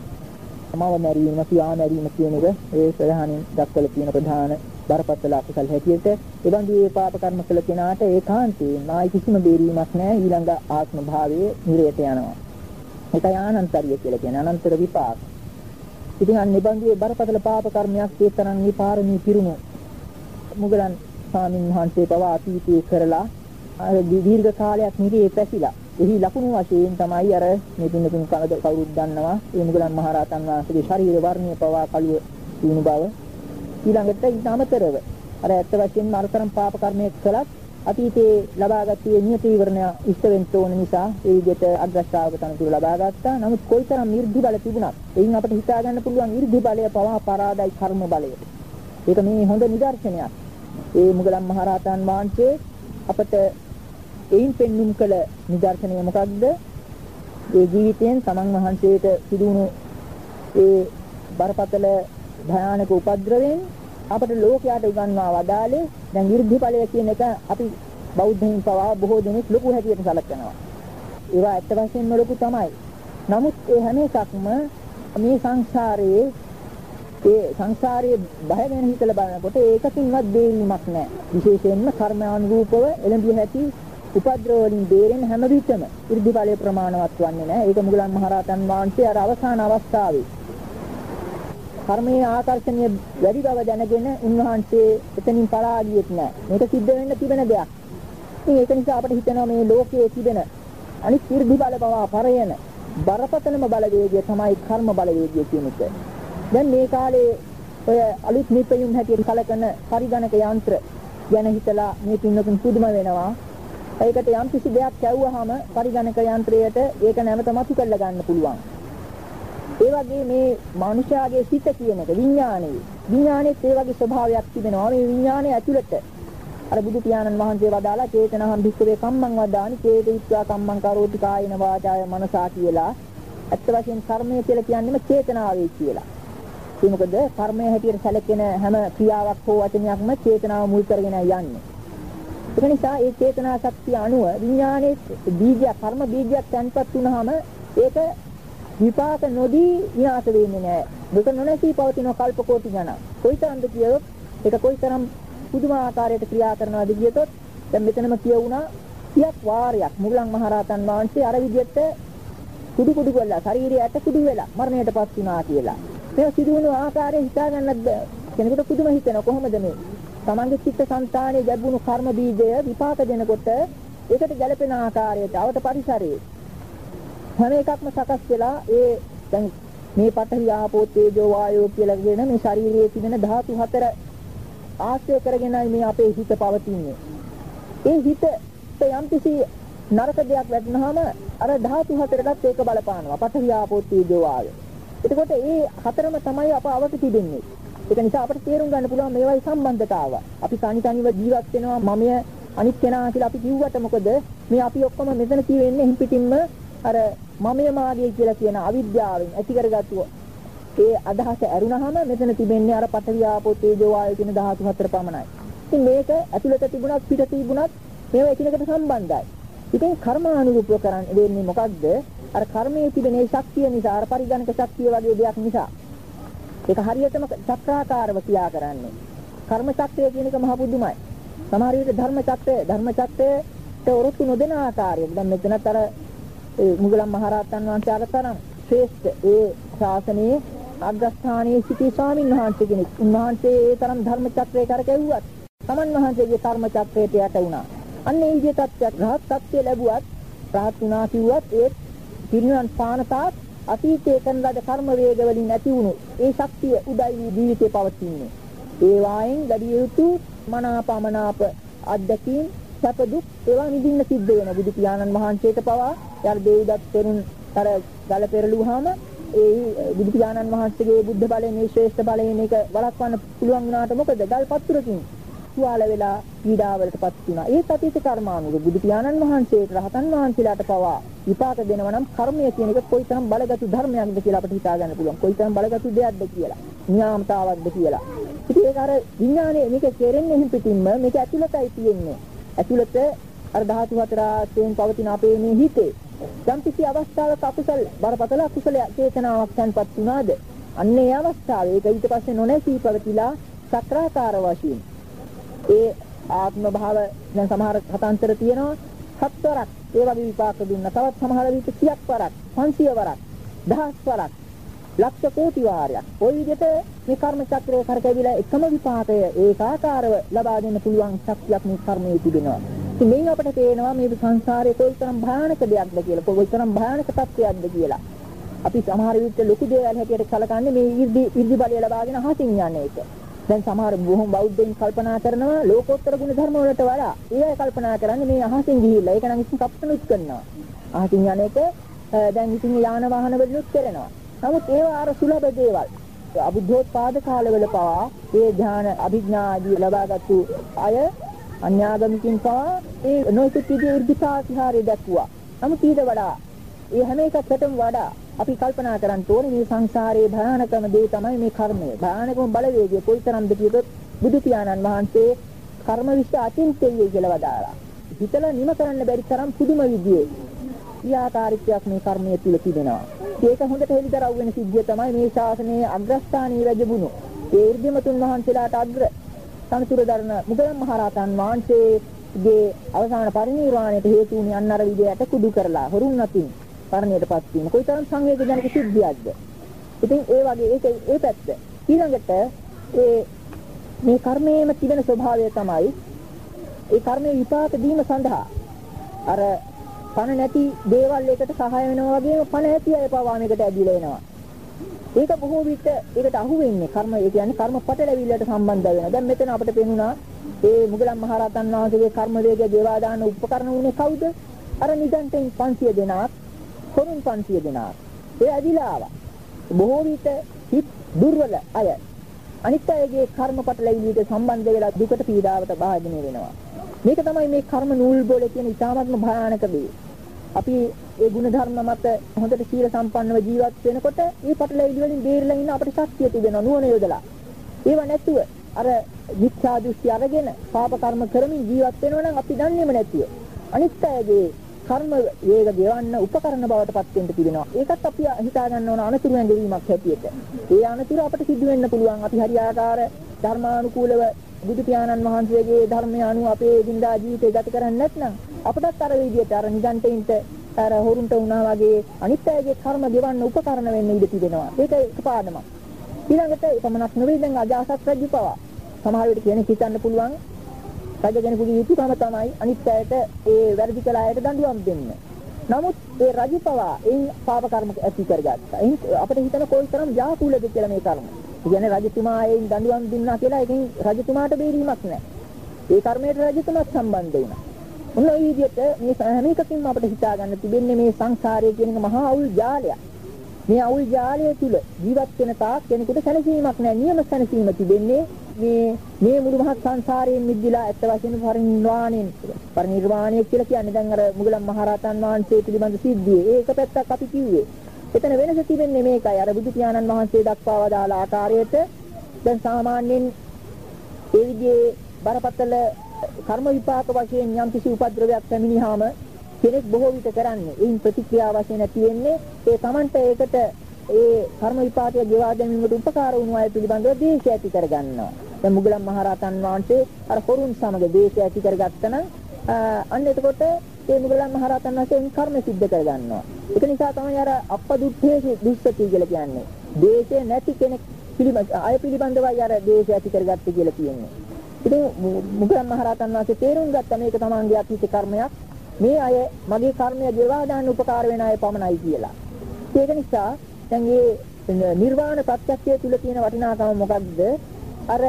සමාව මැරීම පියා මැරීම කියන එක ඒ සලහනින් දක්වලා තියෙන ප්‍රධාන බරපතල අකුසල හැටියට. එබඳු මේ පාප කර්ම කළ කෙනාට ඒකාන්තයෙන් ආයි කිසිම බේරීමක් නැහැ. ඊළඟ ආත්ම භාවයේ නිරේත යනවා. ඒකයි ආනන්තරිය කියලා කියන්නේ. අනන්තර විපාක. ඉතින් අන්න නිබන්දුවේ බරපතල පාප කර්මයක් ඒ තරම් මේ පාරමී පිරුණු මුගලන් ස්වාමීන් වහන්සේ පවා අතීතයේ කරලා අර දීර්ඝ කාලයක් නිරේ පැසිලා එහි ලකුණු වශයෙන් තමයි අර මේ පින්නතුන් කවද කවුරුත් දන්නවා ඒ මුගලන් මහරහතන් වහන්සේගේ ශරීර වර්ණය පවා කළුව වුණු බව ඊළඟට ඊට අමතරව අර ඇත්ත වශයෙන්ම අරතරම් පාප කර්මයක් කළත් අතීතයේ ලබාගත්තේ නියත විවරණය ඉෂ්ට වෙන්න ඕන නිසා ඒ විදිහට අග්‍රශ්‍රාවක තනතුරු ලබා ගත්තා. නමුත් කොයිතරම් 이르දි බල තිබුණත් එයින් අපිට හිතා ගන්න පුළුවන් 이르දි බලය පවා පරාදයි කර්ම බලය. ඒක මේ හොඳ නිදර්ශනයක්. ඒ මුගලන් මහරහතන් වහන්සේ අපට එයින් පෙන්눔 කළ නිදර්ශනය මොකක්ද? ඒ ජීවිතයෙන් සමන් වහන්සේට සිදුණු ඒ බරපතල භයානක උපද්‍රවයෙන් අපට ලෝකයට උගන්වා වදාලේ දැන් 이르දි ඵලය කියන එක අපි බෞද්ධයින් පවා බොහෝ දෙනෙක් ලොකු හැටියට සැලකනවා. ඒවා ඇත්ත වශයෙන්ම ලොකු තමයි. නමුත් ඒ හැම එකක්ම මේ සංසාරයේ ඒ සංසාරයේ බය ගැන හිතලා බලනකොට ඒකකින්වත් දෙවීමක් නැහැ. විශේෂයෙන්ම කර්මානුරූපව එළඹිය හැකි උපද්‍රවලින් බේරෙන හැම විටම 이르දි ඵලයේ ප්‍රමාණවත් වන්නේ නැහැ. ඒක මුගලන් මහරහතන් වහන්සේ අර අවසාන අවස්ථාවේ කර්මයේ ආකර්ෂණය වැඩි බව දැනගෙන උන්වහන්සේ එතනින් පලා ගියෙත් නැහැ. මේක සිද්ධ වෙන්න තිබෙන දෙයක්. ඉතින් ඒක නිසා අපිට හිතෙනවා මේ ලෝකයේ තිබෙන අනිත් 이르දි ඵල බව පරයන බරපතලම බලවේගය තමයි කර්ම බලවේගය කියන එක. දැන් මේ කාලේ ඔය අලුත් නිපැයුම් හැටියට කලකන පරිගණක යන්ත්‍ර ගැන හිතලා මේ පින්නතුන් සුදුම වෙනවා ඒකට යම් කිසි දෙයක් කැවුවහම පරිගණක යන්ත්‍රයට ඒක නැවත මතු කරලා ගන්න පුළුවන්. ඒ වගේ මේ මනුෂයාගේ සිත කියන එක විඥානයේ. විඥානයේ ඒ වගේ ස්වභාවයක් තිබෙනවා. මේ විඥානයේ ඇතුළත. අර බුදු පියාණන් වහන්සේ වදාලා චේතනහම් භික්ඛවේ කම්මං වදානි චේතිත්වා කම්මං කරෝති කායන වාචාය මනසා කියලා. ඇත්ත වශයෙන් කර්මය කියලා කියන්නේම චේතනාවේ කියලා. ඒ මොකද කර්මය හැටියට සැලකෙන හැම ක්‍රියාවක් හෝ වචනයක්ම චේතනාව මුල් කරගෙන යන්නේ. ඒක නිසා ඒ චේතනා ශක්තිය අනුව විඥානයේ බීජය කර්ම බීජයක් තැන්පත් වුනහම ඒක විපාක නොදී විනාශ වෙන්නේ නැහැ. දුක නොනැසී පවතින කල්ප කෝටි ගණන්. කොයිතරම්ද කියොත් ඒක කොයිතරම් පුදුම ආකාරයට ක්‍රියා කරනවද කියතොත් දැන් මෙතනම කියවුණා සියක් වාරයක් මුගලන් මහරහතන් වහන්සේ අර විදිහට කුඩු කුඩු වෙලා ශරීරයට කුඩු වෙලා මරණයටපත් වුණා කියලා. මේ සිදුවුණු ආකාරය හිතා ගන්නත් කෙනෙකුට පුදුම හිතෙනවා කොහොමද මේ? තමන්ගේ චිත්ත සංතානයේ ලැබුණු කර්ම බීජය විපාක දෙනකොට ඒකට ගැළපෙන ආකාරයට අවත පරිසරයේ හැම එකක්ම සකස් වෙලා ඒ දැන් මේ පඨවි ආපෝ තේජෝ වායෝ කියලා කියන මේ ශරීරයේ තිබෙන ධාතු හතර ආශ්‍රය කරගෙනයි මේ අපේ හිත පවතින්නේ. ඒ හිත යම්කිසි නරක දෙයක් වැටුනහම අර ධාතු හතරටත් ඒක බලපානවා. පඨවි ආපෝ තේජෝ වායෝ. එතකොට ඒ හතරම තමයි අප අවට තිබෙන්නේ. ඒක නිසා අපිට තේරුම් ගන්න පුළුවන් මේවයි සම්බන්ධතාව. අපි තනි තනිව ජීවත් වෙනවා මමය අනිත් කෙනා කියලා අපි කිව්වට මොකද මේ අපි ඔක්කොම මෙතන තියෙන්නේ හිම් පිටින්ම අර මමය මාගේ කියලා කියන අවිද්‍යාවෙන් ඇති කරගත්තු ඒ අදහස ඇරුණාම මෙතන තිබෙන්නේ අර පඨවි ආපෝ තේජෝ වායු කියන ධාතු හතර පමණයි. ඉතින් මේක ඇතුළත තිබුණත් පිට තිබුණත් මේවා එකිනෙකට සම්බන්ධයි. ඉතින් කර්මානුරූපව කරන්න වෙන්නේ මොකක්ද? අර කර්මයේ තිබෙන ඒ ශක්තිය නිසා අර පරිගණක ශක්තිය වගේ දෙයක් නිසා. ඒක හරියටම චක්‍රාකාරව ක්‍රියා කරන්නේ. කර්ම චක්‍රය කියන එක මහ පුදුමයි. සමහර විට ධර්ම චක්‍රය ධර්ම චක්‍රයට ඔරොත්තු නොදෙන ආකාරයෙන් දැන් මෙතනත් අර මුගලන් මහරහතන් වහන්සේ අර තරම් ශ්‍රේෂ්ඨ ඒ ශාසනයේ අග්‍රස්ථානයේ සිටි ස්වාමීන් වහන්සේ කෙනෙක්. උන්වහන්සේ ඒ තරම් ධර්ම චක්‍රය කරකැව්වත් තමන් වහන්සේගේ කර්ම චක්‍රයට යට වුණා. අන්න ඒ විදිහේ තත්ත්වයක් රහත් තත්ත්වය ලැබුවත් රහත් වුණා කිව්වත් ඒ පිරිනිවන් පානතාත් අතීතයේ කරන ලද කර්ම වේග වලින් ඇති වුණු ඒ ශක්තිය උදයි ජීවිතේ පවතින්නේ. ඒ වායින් ලැබිය යුතු මනාපමනාප අධ්‍යක්ීම් සැප දුක් ඒවා නිදින්න සිද්ධ වෙන බුදු පියාණන් වහන්සේට පවා යර දේවදත් තෙරුන් අර ගල පෙරළුවාම ඒ බුදු පියාණන් වහන්සේගේ බුද්ධ බලයෙන් මේ ශ්‍රේෂ්ඨ බලයෙන් මේක වළක්වන්න පුළුවන් වුණාට මොකද ගල් පත්තුරකින් තුවාල වෙලා පීඩාවලටපත් වුණා. ඒ සතිත කර්මානුක බුදු පියාණන් වහන්සේට රහතන් වහන්සේලාට පවා විපාක දෙනවා නම් කර්මය කියන එක කොයිතරම් බලගත් ධර්මයක්ද කියලා අපිට හිතා ගන්න පුළුවන්. කොයිතරම් බලගත් දෙයක්ද කියලා. නියාමතාවක්ද කියලා. ඉතින් ඒක අර විඥානයේ මේක කෙරෙන්නේ හිම් පිටින්ම මේක ඇතුළතයි තියෙන්නේ. ඇතුළත අර ධාතු හතර ආශ්‍රයෙන් පවතින අපේ මේ හිතේ යම් කිසි අවස්ථාවක අකුසල බරපතල අකුසල චේතනාවක් තන්පත් වුණාද අන්න ඒ අවස්ථාවේ ඒක ඊට පස්සේ නොනැසී පවතිලා සක්‍රාකාර වශයෙන් ඒ ආත්ම භාව දැන් සමහර හතාන්තර තියෙනවා. හත්වරක් ඒ වගේ විපාක දුන්න. තවත් සමහර විට 100ක් වරක් 500 වරක් 1000 වරක් ලක්ෂ කෝටි වාරයක්. ওই විදිහට මේ කර්ම චක්‍රය කරකැවිලා එකම විපාකය ඒකාකාරව ලබා දෙන්න පුළුවන් ශක්තියක් මේ කර්මයේ තිබෙනවා. ඉතින් මේන් අපිට පේනවා මේ සංසාරයේ කොයිතරම් භයානක දෙයක්ද කියලා කොයිතරම් භයානක තත්ත්වයක්ද කියලා. අපි සමහර විට ලොකු දේවල් හැටියට කලකන්නේ මේ 이르දි 이르දි බලය ලබාගෙන අහසින් යන්නේ ඒක. දැන් සමහර බොහොම බෞද්ධයින් කල්පනා කරනවා ලෝකෝත්තර ගුණ ධර්ම වලට වඩා ඒ අය කල්පනා කරන්නේ මේ අහසින් ගිහිල්ලා. ඒක නම් ඉතින් කප්පනුත් කරනවා. අහසින් යන එක දැන් ඉතින් යාන වාහන වලුත් කරනවා. නමුත් ඒවා අර සුලභ දේවල්. අබුද්ධෝත්පාද කාලවල පවා ඒ ඥාන අභිඥා ආදී ලබාගත්තු අය අන්‍යාගමිකින් පවා ඒ නොයෙකුත් විදිහේ ඉර්ධිපාතිහාරය දක්වුවා. නමුත් ඊට වඩා ඒ හැම එකකටම වඩා අපි කල්පනා කරන්න ඕනේ මේ සංසාරයේ භයානකම දේ තමයි මේ කර්මය. භයානකම බලවේගය කොයිතරම්ද කියතොත් බුදු පියාණන් වහන්සේ කර්ම විශ්ව අචින්තයයි කියලා වදාළා. හිතලා නිම කරන්න බැරි තරම් පුදුම විදිහේ ක්‍රියාකාරීත්වයක් මේ කර්මය තුල තිබෙනවා. ඒක හොඳට හෙළිදරව් වෙන සිද්ධිය තමයි මේ ශාසනයේ අග්‍රස්ථානීය රජබුණු. ඒ irdimatun වහන්සේලාට අග්‍ර සනතුරු දරන මුගලන් මහරහතන් වහන්සේගේ අවසාන පරිණිරවාණයට හේතු වුණේ අන්න අර විදියට කුඩු කරලා හොරුන් අතින් පරිණිරටපත් වීම. කොයිතරම් සංවේගජනක සිද්ධියක්ද? ඉතින් ඒ වගේ ඒක ඒ පැත්ත. ඊළඟට ඒ මේ කර්මයේම තිබෙන ස්වභාවය තමයි ඒ කර්මයේ විපාක දීම සඳහා අර පණ නැති දේවල් එකට සහාය වෙනවා වගේම පණ ඇති අය පවා මේකට ඇදිලා එනවා. ඒක බොහෝ විට ඒකට අහු වෙන්නේ කර්ම ඒ කියන්නේ කර්ම පටලැවිල්ලට සම්බන්ධ වෙනවා. දැන් මෙතන අපිට පෙනුණා ඒ මුගලන් මහරහතන් වහන්සේගේ කර්ම වේගය දේවා දාන උපකරණ උනේ කවුද? අර නිදන්ටෙන් 500 දෙනාක්, කොරුන් 500 දෙනාක්. ඒ ඇදිලා ආවා. බොහෝ විට හිත් දුර්වල අය අනිත් අයගේ කර්ම පටලැවිල්ලට සම්බන්ධ වෙලා දුකට පීඩාවට භාජනය වෙනවා. මේක තමයි මේ කර්ම නූල් බෝල කියන ඉතාමත්ම භයානක දේ. අපි ඒ ගුණ ධර්ම මත හොඳට සීල සම්පන්නව ජීවත් වෙනකොට මේ පටලැවිලි වලින් බේරලා ඉන්න අපිට ශක්තිය තිබෙනවා නුවණ යොදලා. ඒව නැතුව අර මිත්‍යා දෘෂ්ටි අරගෙන පාප කර්ම කරමින් ජීවත් වෙනවා නම් අපි දන්නේම නැතිව. අනිත් අයගේ කර්ම වේග ගෙවන්න උපකරණ බවට පත් වෙන්න තිබෙනවා. ඒකත් අපි හිතා ගන්න ඕන අනතුරු ඇඟවීමක් හැටියට. ඒ අනතුරු අපිට සිදු වෙන්න පුළුවන්. අපි හරියාකාර ධර්මානුකූලව බුදු පියාණන් වහන්සේගේ ධර්මය අනුව අපේ දිනදා ජීවිතය ගත කරන්නේ නැත්නම් අපටත් අර විදියට අර නිගන්ටයින්ට අර හොරුන්ට වුණා වගේ අනිත් අයගේ කර්ම ගෙවන්න උපකරණ වෙන්න ඉඩ තිබෙනවා. ඒක එකපාරම. ඊළඟට එපමණක් නෙවෙයි දැන් අජාසත් රජු පවා සමහර විට කෙනෙක් හිතන්න පුළුවන් රජ කෙනෙකුගේ යුතුයකම තමයි අනිත් අයට ඒ වැරදි කළ අයට දඬුවම් දෙන්න. නමුත් ඒ රජු පවා ඒ පාප කර්ම ඇති කරගත්තා. එයින් අපිට හිතන කොයිතරම් යාකුලද කියලා මේ කර්ම. කියන්නේ රජතුමා එයින් දඬුවම් දුන්නා කියලා ඒකෙන් රජතුමාට බේරීමක් නැහැ. ඒ කර්මයට රජතුමාත් සම්බන්ධ වුණා. මොන විදිහට මේ හැම එකකින්ම අපිට හිතා ගන්න තිබෙන්නේ මේ සංසාරය කියන එක මහා අවුල් ජාලයක්. මේ අවුල් ජාලය තුල ජීවත් වෙන තාක් කෙනෙකුට සැනසීමක් නැහැ. නියම සැනසීම තිබෙන්නේ මේ මේ මුළු මහත් සංසාරයෙන් මිදිලා ඇත්ත වශයෙන්ම පරිනිර්වාණයෙන් පරිනිර්වාණය කියලා කියන්නේ දැන් අර මුගලන් මහරහතන් වහන්සේ පිළිබඳ සිද්ධිය. ඒක පැත්තක් අපි කිව්වේ. එතන වෙනස තිබෙන්නේ මේකයි. අර බුදු පියාණන් වහන්සේ දක්වා වදාළ ආකාරයට දැන් සාමාන්‍යයෙන් ඒ විදිහේ බරපතල කර්ම විපාක වශයෙන් යම් කිසි උපද්‍රවයක් පැමිණියාම කෙනෙක් බොහෝ විට කරන්නේ ඒන් ප්‍රතික්‍රියා වශයෙන් ඇති වෙන්නේ ඒ Tamanta ඒකට ඒ කර්ම විපාකය ගෙවා ගැනීමට උපකාර වුණු අය පිළිබඳව දේශය ඇති කරගන්නවා. දැන් මුගලන් මහරහතන් වහන්සේ අර හොරුන් සමග දේශය ඇති කරගත්තනම් අන්න එතකොට ඒ මුගලන් මහරහතන් වහන්සේන් කර්ම සිද්ධ කරගන්නවා. ඒක නිසා තමයි අර අපදුත්තේසු දුස්සති කියලා කියන්නේ. දේශය නැති කෙනෙක් පිළිබඳ අය පිළිබඳවයි අර දේශය ඇති කරගත්තේ කියලා කියන්නේ. ඉතින් මුගලන් මහරහතන් වහන්සේ තේරුම් ගත්තා මේක තමන්ගේ අතීත කර්මයක්. මේ අය මගේ කර්මය ගෙවා දාන්න උපකාර වෙන අය පමණයි කියලා. ඒක නිසා දැන් මේ නිර්වාණ ප්‍රත්‍යක්ෂය තුල තියෙන වටිනාකම මොකක්ද? අර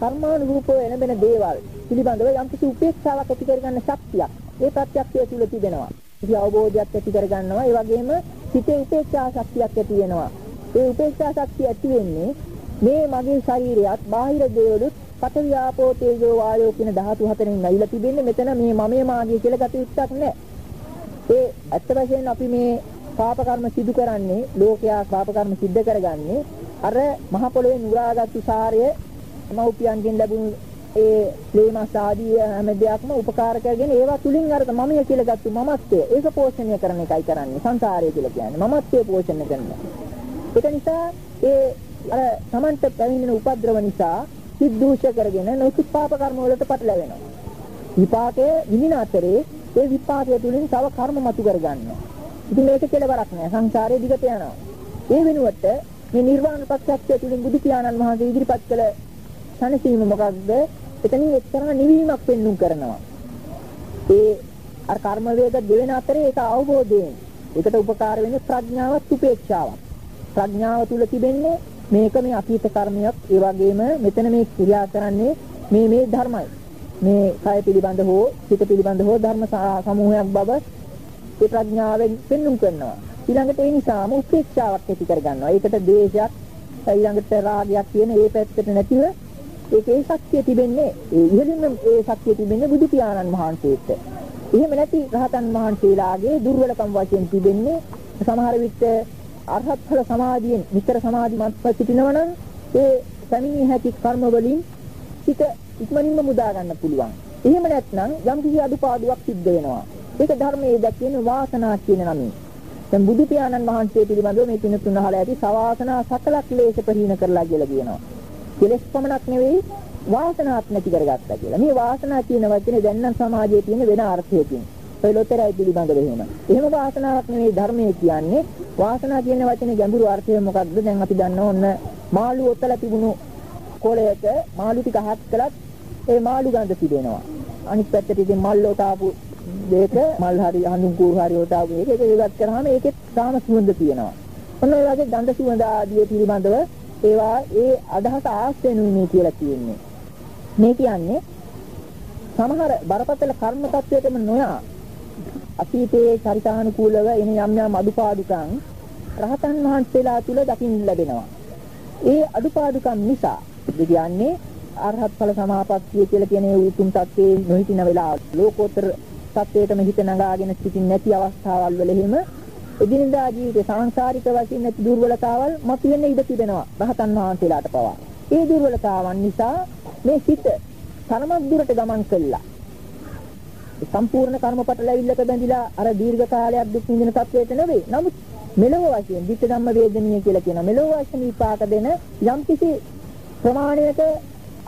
කර්මානුරූපව එළඹෙන දේවල් පිළිබඳව යම්කිසි උපේක්ෂාවක් ඇති කරගන්න ශක්තියක් ඒ ප්‍රත්‍යක්ෂය තුල තිබෙනවා. ඉතින් අවබෝධයක් ඇති කරගන්නවා. ඒ වගේම හිතේ උපේක්ෂා ශක්තියක් ඇති වෙනවා. ඒ උපේක්ෂා ශක්තිය ඇති වෙන්නේ මේ මගේ ශරීරයත් බාහිර දේවලුත් පඨවි ආපෝ තේජෝ වායෝ කියන ධාතු හතරෙන් නැවිලා තිබෙන්නේ මෙතන මේ මමයේ මාගේ කියලා ගත යුත්තක් නැහැ. ඒ ඇත්ත වශයෙන් අපි මේ පාප කර්ම සිදු කරන්නේ ලෝකයා පාප කර්ම සිද්ධ කරගන්නේ අර මහ පොළොවේ නුරාගත්තු සාරය මෞපියන්ගෙන් ලැබුණු ඒ ලේමස් ආදී හැම දෙයක්ම උපකාර කරගෙන ඒවා තුලින් අර මමිය කියලා ගත්තු මමත්වය ඒක පෝෂණය කරන එකයි කරන්නේ සංසාරය කියලා කියන්නේ මමත්වය පෝෂණය කරනවා ඒක නිසා ඒ අර Tamanට පැමිණෙන උපද්‍රව නිසා සිත් දූෂ කරගෙන නොසිත පාප කර්ම වලට පටලැවෙනවා. විපාකයේ විඳින අතරේ ඒ විපාකය තුලින් තව කර්ම මතු කරගන්නවා. ඉතින් මේක කෙලවරක් නෑ සංසාරේ දිගට යනවා. ඒ වෙනුවට මේ නිර්වාණ ප්‍රත්‍යක්ෂය තුලින් බුදු පියාණන් වහන්සේ ඉදිරිපත් කළ සනසීම මොකක්ද? එතනින් එක්තරා නිවීමක් පෙන්눔 කරනවා. ඒ අර කර්ම වේග දෙවෙන අතරේ ඒක අවබෝධයෙන් ඒකට උපකාර වෙන්නේ ප්‍රඥාවත් උපේක්ෂාවක්. ප්‍රඥාව තුල තිබෙන්නේ මේක මේ අතීත කර්මයක් ඒ වගේම මෙතන මේ ක්‍රියා කරන්නේ මේ මේ ධර්මයි මේ කය පිළිබඳ හෝ සිත පිළිබඳ හෝ ධර්ම සමූහයක් බව ඒ ප්‍රඥාවෙන් පෙන්눔 කරනවා ඊළඟට ඒ නිසාම උපේක්ෂාවක් ඇති කරගන්නවා ඒකට ද්වේෂයක් ඊළඟට රාගයක් කියන ඒ පැත්තට නැතිව ඒකේ ශක්තිය තිබෙන්නේ ඒ ඉහළින්ම ඒ ශක්තිය තිබෙන්නේ බුදු පියාණන් වහන්සේට එහෙම නැති රහතන් වහන්සේලාගේ දුර්වලකම් වශයෙන් තිබෙන්නේ සමහර විට අරහත් ඵල සමාධියෙන් නිතර සමාධිමත්ව සිටිනවා නම් ඒ පැමිණිය හැකි කර්ම වලින් සිත ඉක්මනින්ම මුදා ගන්න පුළුවන්. එහෙම නැත්නම් යම් කිසි අඩුපාඩුවක් සිද්ධ වෙනවා. ඒක ධර්මයේ දැක්වෙන වාසනා කියන නමින්. දැන් බුදු පියාණන් වහන්සේ පිළිබඳව මේ කින තුන අහලා ඇති සවාසනා සකලක් ලේස ප්‍රහීන කරලා කියලා කියනවා. කෙලෙස් පමණක් නෙවෙයි වාසනාත් නැති කරගත්තා කියලා. මේ වාසනා කියන වචනේ දැන් නම් සමාජයේ තියෙන වෙන අර්ථයකින්. ඔය ලොතරයි පිළිබඳව එහෙම. එහෙම වාසනාවක් නෙවෙයි ධර්මයේ කියන්නේ. වාසනා කියන වචනේ ගැඹුරු අර්ථය මොකක්ද? දැන් අපි දන්නවා ඔන්න මාළු ඔතල තිබුණු කොළයක මාළු ටික හත් කළත් ඒ මාළු ගඳ තිබෙනවා. අනිත් පැත්තට ඉතින් මල්ලෝ තාපු දෙක මල් හරි හඳුන් කූරු හරි ඔතාවු එක ඒක ඉවත් කරාම ඒකෙත් සාම සුවඳ තියෙනවා. ඔන්න ඒ වගේ ගඳ සුවඳ ආදී පිළිබඳව ඒවා ඒ අදහස ආශ්‍රේණුනේ කියලා කියන්නේ. මේ කියන්නේ සමහර බරපතල කර්ම තත්වයකම නොයා අතීතයේ චරිතානුකූලව එන යම් යම් අඩුපාඩුකම් රහතන් වහන්සේලා තුල දකින්න ලැබෙනවා. ඒ අඩුපාඩුකම් නිසා කියන්නේ අරහත් ඵල සමාපත්තිය කියලා කියන ඒ උතුම් තත්ත්වයේ නොහිටින වෙලාව ලෝකෝත්තර තත්ත්වයටම හිත නගාගෙන සිටින් නැති අවස්ථාවල් වල එහෙම එදිනදා ජීවිතේ සංසාරික වශයෙන් නැති දුර්වලතාවල් මතුවෙන්න ඉඩ තිබෙනවා රහතන් වහන්සේලාට පවා. ඒ දුර්වලතාවන් නිසා මේ සිත තරමක් දුරට ගමන් කළා. සම්පූර්ණ කර්මපට ලැබිල්ලක බැඳිලා අර දීර්ඝ කාලයක් දුක් විඳින තත්වයට නෙවෙයි. නමුත් මෙලොව වශයෙන් ධිට ධම්ම වේදනීය කියලා කියන මෙලොව වශයෙන් විපාක දෙන යම්කිසි ප්‍රමාණයක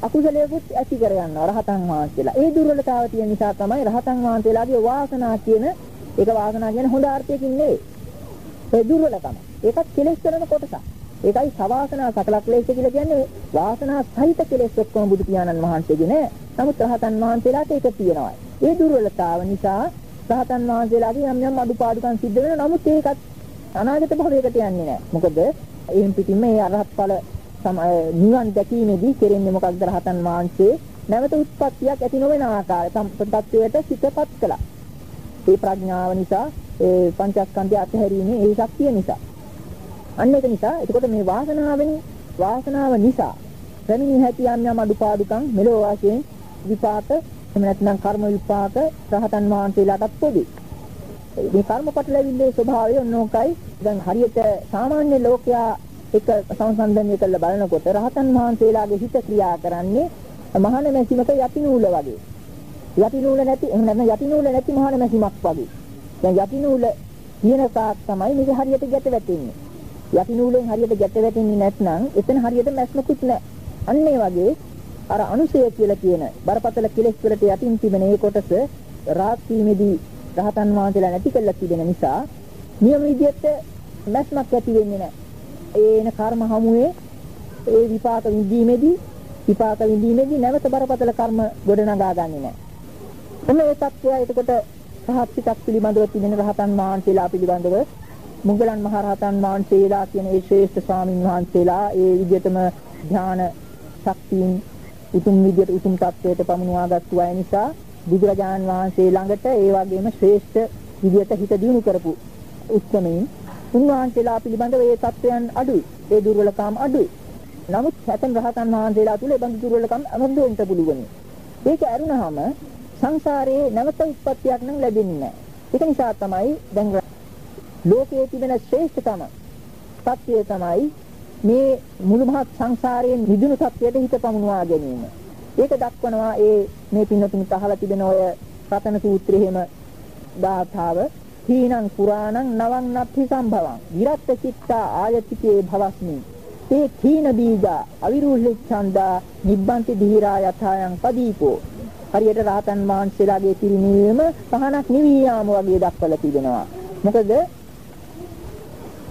අකුසලයකුත් ඇති කර ගන්නවා රහතන් වහන්සේලා. ඒ දුර්වලතාව තියෙන නිසා තමයි රහතන් වහන්සේලාගේ වාසනා කියන ඒක වාසනා කියන හොඳ අර්ථයකින් නෙවෙයි. ඒ දුර්වලකම. ඒකත් කෙලෙස් කරන කොටසක්. ඒකයි සවාසනා සකල ක්ලේශ කියලා කියන්නේ වාසනා සහිත කෙලෙස් ඔක්කොම බුදු පියාණන් වහන්සේගේ නෑ. නමුත් රහතන් වහන්සේලාට ඒක තියෙනවා. ඒ දුර්වලතාව නිසා රහතන් වහන්සේලාගේ යම් යම් අඩුපාඩුකම් සිද්ධ වෙනවා. නමුත් ඒකත් අනාගත භවයකට යන්නේ නෑ. මොකද එහෙන් පිටින්ම මේ අරහත් ඵල නිවන් දැකීමේදී කෙරෙන්නේ මොකක්ද රහතන් වහන්සේ නැවත උත්පත්තියක් ඇති නොවන ආකාරය තත්ත්වයට සිතපත් කළා. ඒ ප්‍රඥාව නිසා ඒ පංචස්කන්ධය අතහැරීමේ ඒ ශක්තිය නිසා අන්න ඒක නිසා එතකොට මේ වාසනාවෙන් වාසනාව නිසා පැමිණි හැකි යම් යම් අඩුපාඩුකම් මෙලෝ වාසයෙන් විපාක එහෙම නැත්නම් කර්ම විපාක රහතන් වහන්සේලාටත් පොදුයි. මේ කර්මපට ලැබිල්ලේ ස්වභාවය ඕනෝකයි. දැන් හරියට සාමාන්‍ය ලෝකයා එක සංසන්දනය කරලා බලනකොට රහතන් වහන්සේලාගේ හිත ක්‍රියා කරන්නේ මහාන මැසිමක යටි නූල වගේ. යටි නූල නැති එහෙම නැත්නම් යටි නූල නැති මහාන මැසිමක් වගේ. දැන් යටි නූල තියෙන තාක් තමයි මේක හරියට ගැට වැටෙන්නේ. යටි නූලෙන් හරියට ගැට වැටෙන්නේ නැත්නම් එතන හරියට මැස්මකුත් නැහැ. අන්න ඒ වගේ අර අනුසය කියලා කියන බරපතල කෙලෙස් වලට යටින් තිබෙන ඒ කොටස රාත්‍රීමේදී රහතන් වහන්සේලා නැති කළා තිබෙන නිසා නියම විදිහට මැස්මක් ඇති වෙන්නේ නැහැ. ඒ එන කර්ම හමුවේ ඒ විපාක විඳීමේදී විපාක විඳීමේදී නැවත බරපතල කර්ම ගොඩනගා ගන්නේ නැහැ. එන්න ඒ தත්ත්වය එතකොට රහත් පිටක් පිළිබඳව තිබෙන රහතන් වහන්සේලා පිළිබඳව මුගලන් මහරහතන් වහන්සේලා කියන ඒ ශ්‍රේෂ්ඨ ස්වාමින් වහන්සේලා ඒ විදිහටම ඥාන ශක්තියින් උතුම් විදියට උතුම් තත්වයට පමුණවාගත්තු අය නිසා බුදුරජාන් වහන්සේ ළඟට ඒ වගේම ශ්‍රේෂ්ඨ විදියට හිත දියුණු කරපු උත්සමයින් උන්වහන්සේලා පිළිබඳව ඒ තත්වයන් අඩුයි. ඒ දුර්වලකම් අඩුයි. නමුත් සතන් රහතන් වහන්සේලා තුල ඒ බඳු දුර්වලකම් අමද්දෙන්න පුළුවන්. ඒක අරුණාම සංසාරයේ නැවත උත්පත්තියක් නම් ලැබෙන්නේ නැහැ. ඒක නිසා තමයි දැන් ලෝකයේ තිබෙන ශ්‍රේෂ්ඨතම සත්‍යය තමයි මේ මුළු මහත් සංසාරයෙන් නිදුණු තත්වයට හිත පමුණවා ගැනීම. ඒක දක්වනවා ඒ මේ පින්නතුන් අහලා තිබෙන ඔය රතන සූත්‍රයේම දාතාව හීනං පුරාණං නවං නත්ථි සම්භවං. විරත්ත චිත්තා ආයතිකේ භවස්මි. තේ තීන බීජ අවිරුල්ලච්ඡන්දා නිබ්බන්ති ධීරා යථායන් පදීපෝ. හරියට රහතන් වහන්සේලාගේ පිරිනීම පහනක් නිවී යාම වගේ දක්වලා තිබෙනවා. මොකද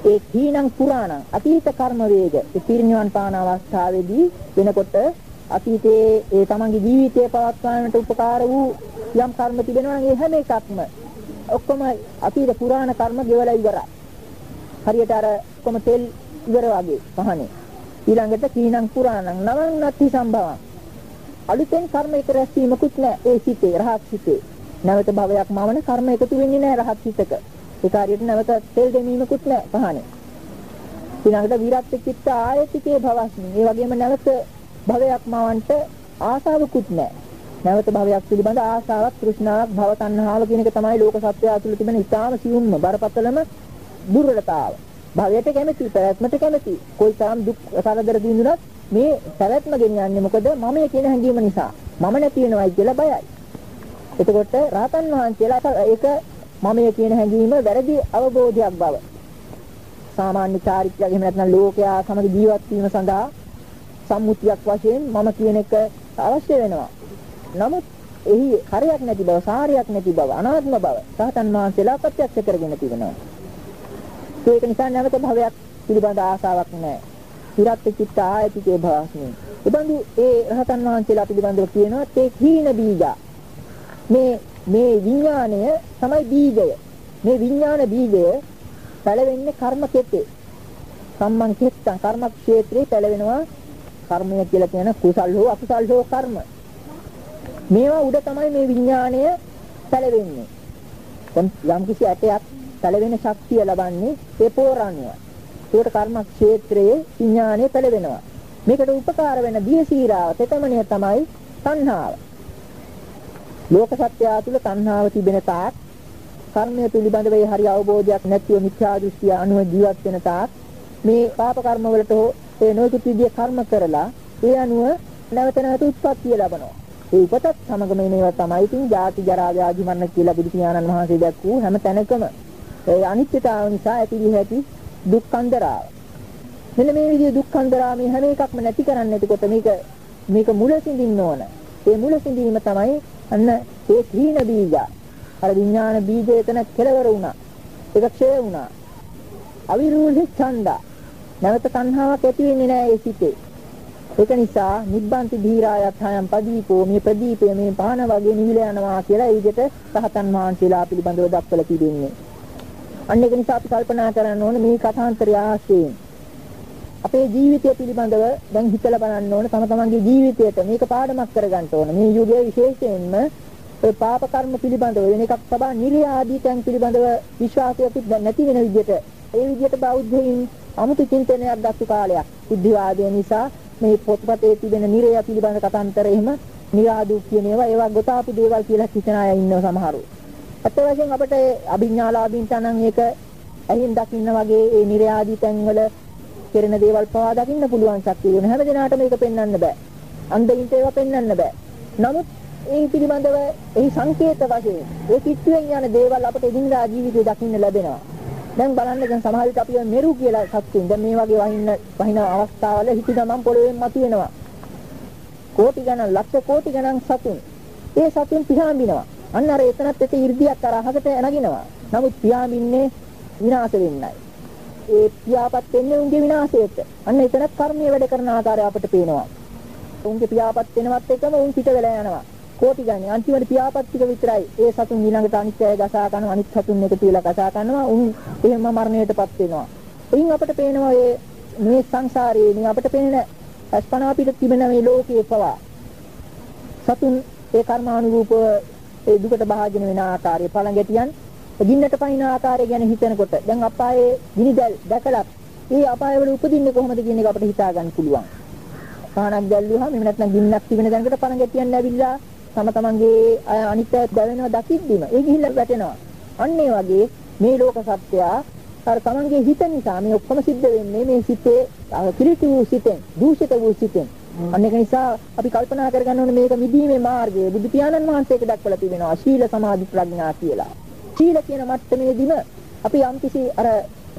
ඒ තීනං පුරාණං අතීත කර්ම වේග ඒ පිරිනිවන් පාන අවස්ථාවේදී වෙනකොට අතීතයේ ඒ තමන්ගේ ජීවිතය පවත්වාන්නට උපකාර වූ යම් කර්ම තිබෙනවා නම් ඒ හැම එකක්ම ඔක්කොම අතීත පුරාණ කර්ම ගෙවලා ඉවරයි. හරියට අර ඔක්කොම තෙල් ඉවර වගේ පහනේ. ඊළඟට කීනං පුරාණං නවං නත්ති සම්භවං. අලුතෙන් කර්ම එක රැස්වීමකුත් නැහැ ඒ සිතේ රහත් සිතේ. නැවත භවයක් මවන කර්ම එකතු වෙන්නේ නැහැ රහත් සිතක. ඒක හරියට නැවත තෙල් දෙමීමකුත් නැහැ පහනේ. ඊළඟට විරත් චිත්ත ආයතිකේ භවස්මි. ඒ වගේම නැවත භවයක් මවන්ට ආසාවකුත් නැහැ. නැවත භවයක් පිළිබඳ ආසාවක් තෘෂ්ණාවක් භව තණ්හාව කියන එක තමයි ලෝක සත්‍යය ඇතුළේ තිබෙන ඉතාම සියුම්ම බරපතලම දුර්වලතාව. භවයට කැමති, පැවැත්මට කැමති. કોઈ තරම් දුක් කරදර දිනුනත් මේ පැවැත්ම ගෙනියන්නේ මොකද? මම කියන හැඟීම නිසා. මම නැති වෙනවයි කියලා බයයි. එතකොට රහතන් වහන්සේලා ඒක මමය කියන හැඟීම වැරදි අවබෝධයක් බව. සාමාන්‍ය චාරිත්‍රයක් එහෙම නැත්නම් ලෝකයා සමග ජීවත් වීම සඳහා සම්මුතියක් වශයෙන් මම කියන එක අවශ්‍ය වෙනවා. නමුත් එහි හරයක් නැති බව, සාරයක් නැති බව, අනාත්ම බව සහතන් වහන්සේලා ප්‍රත්‍යක්ෂ කරගෙන තිබෙනවා. ඒක නිසා නැවත භවයක් පිළිබඳ ආසාවක් නැහැ. විරත් චිත්ත ආයතිකේ භවස්මි. එබඳු ඒ රහතන් වහන්සේලා පිළිබඳව කියනවා තේ කීන බීජා. මේ මේ විඥාණය තමයි බීජය. මේ විඥාන බීජය පැලවෙන්නේ කර්ම කෙතේ. සම්මන් කෙත්තන් කර්ම ක්ෂේත්‍රේ පැලවෙනවා කර්මය කියලා කියන කුසල් හෝ අකුසල් හෝ කර්ම. මේවා උඩ තමයි මේ විඥාණය පැලවෙන්නේ. දැන් යම් කිසි ඇටයක් පැලවෙන ශක්තිය ලබන්නේ ඒ පෝරණුව. ඒකට කර්ම ක්ෂේත්‍රයේ විඥාණය පැලවෙනවා. මේකට උපකාර වෙන දියසීරාව තෙතමනිය තමයි තණ්හාව. ලෝක සත්‍යය තුළ තණ්හාව තිබෙන තාක් කර්මය පිළිබඳව ඒ හරි අවබෝධයක් නැතිව මිත්‍යා දෘෂ්ටිය අනුව ජීවත් වෙන තාක් මේ පාප කර්ම වලට හෝ ඒ නොයෙකුත් විදිය කර්ම කරලා ඒ අනුව නැවත නැවත උත්පත්තිය ලබනවා. ඒ උපතත් සමගම මේවා තමයි ඉතින් ජාති ජරා ව්‍යාධි මරණ කියලා බුදු පියාණන් වහන්සේ දැක්වූ හැම තැනකම ඒ අනිත්‍යතාව නිසා ඇතිවී ඇති දුක්ඛන්දරාව. මෙන්න මේ විදිහේ දුක්ඛන්දරාව මේ හැම එකක්ම නැති කරන්න එතකොට මේක මේක මුල සිඳින්න ඕන. ඒ මුල සිඳීම තමයි අන්න ඒ තීන බීජ අර විඥාන බීජය එතන කෙලවර වුණා. ඒක ක්ෂය වුණා. අවිරූහි ඡන්දා නැවත තණ්හාවක් ඇති වෙන්නේ නැහැ ඒ සිතේ. ඒක නිසා නිබ්බන්ති ධීරා යථායම් පදීපෝ මේ ප්‍රදීපය මේ පාන වගේ නිවිල යනවා කියලා ඒ විදිහට සහතන් වහන්සේලා පිළිබඳව දක්වලා තිබෙන්නේ. අන්න ඒක නිසා අපි කල්පනා කරන්න ඕනේ මේ කථාන්තරය ආශ්‍රයෙන් අපේ ජීවිතය පිළිබඳව දැන් හිතලා බලන්න ඕන තම තමන්ගේ ජීවිතයට මේක පාඩමක් කරගන්න ඕන. මේ යුගයේ විශේෂයෙන්ම ඒ පාප කර්ම පිළිබඳව වෙන එකක් තබා නිර්ය ආදී තැන් පිළිබඳව විශ්වාසයක් නැති වෙන විදිහට ඒ විදිහට බෞද්ධයින් අමුතු චින්තනයක් දක්ව කාලයක් බුද්ධවාදය නිසා මේ පොත්පතේ තිබෙන නිරය පිළිබඳ කතාන්තර එහෙම නිරාදු කියන ඒවා ඒවා ගොතාපු දේවල් කියලා හිතන අය ඉන්නවා සමහරු. අත් වශයෙන් අපිට අභිඥාලාභීන්ට නම් ඒක ඇහින් දකින්න වගේ ඒ නිර්යාදී තැන්වල කෙරෙන දේවල් පවා දකින්න පුළුවන් ශක්තිය වෙන හැම දිනාටම ඒක පෙන්වන්න බෑ. අන්ධයින්ට ඒවා පෙන්වන්න බෑ. නමුත් ඒ පිළිබඳව ඒ සංකේත වශයෙන් ඒ කිච්චුවෙන් යන දේවල් අපට එදිනදා ජීවිතේ දකින්න ලැබෙනවා. දැන් බලන්න දැන් සමහර විට අපි මෙරු කියලා සත්තුන් දැන් මේ වගේ වහින්න වහින අවස්ථාවල හිත ගමන් පොළොවෙන් මතුවෙනවා. කෝටි ගණන් ලක්ෂ කෝටි ගණන් සතුන්. ඒ සතුන් පියාඹිනවා. අන්න අර එතනත් එතේ 이르දියක් අර අහකට නැගිනවා. නමුත් පියාඹින්නේ විනාශ වෙන්නයි. ඒ පියාපත් වෙන්නේ උන්ගේ විනාශයට. අන්න එතනත් කර්මයේ වැඩ කරන ආකාරය අපට පේනවා. උන්ගේ පියාපත් වෙනවත් එකම උන් පිට වෙලා යනවා. කෝටි ගණන් අන්තිමට පියාපත් ටික විතරයි. ඒ සතුන් ඊළඟට අනිත් අය ගසා ගන්නවා අනිත් සතුන් එකතු වෙලා ගසා ගන්නවා. උන් එහෙම මරණයටපත් වෙනවා. එයින් අපට පේනවා මේ මේ සංසාරයේ මේ අපට පේන අස්පනා පිට තිබෙන මේ ලෝකයේ පවා සතුන් ඒ කර්මානුරූප ඒ දුකට භාජන වෙන ආකාරය පළඟැටියන් ගින්නට පනින ආකාරය ගැන හිතනකොට දැන් අපායේ ගිනිදැල් දැකලා ඒ අපායවල උපදින්නේ කොහොමද කියන එක අපිට හිතා ගන්න පුළුවන්. පහනක් දැල්ලුවාම එහෙම නැත්නම් ගින්නක් තිබෙන දැනකට පළඟැටියන් ඇවිල්ලා තම තමන්ගේ අනිත් අයත් දැවෙනවා දකිද්දිම ඒ ගිහිල්ලා වැටෙනවා. අන්න ඒ වගේ මේ ලෝක සත්‍යය අර තමන්ගේ හිත නිසා මේ ඔක්කොම සිද්ධ වෙන්නේ මේ සිතේ කිලිටි වූ සිතෙන්, දූෂිත වූ සිතෙන්. අන්න ඒක නිසා අපි කල්පනා කරගන්න ඕනේ මේක මිදීමේ මාර්ගය බුදු පියාණන් වහන්සේක දක්වලා තිබෙනවා ශීල සමාධි ප්‍රඥා කියලා. ශීල කියන මට්ටමේදීම අපි යම්කිසි අර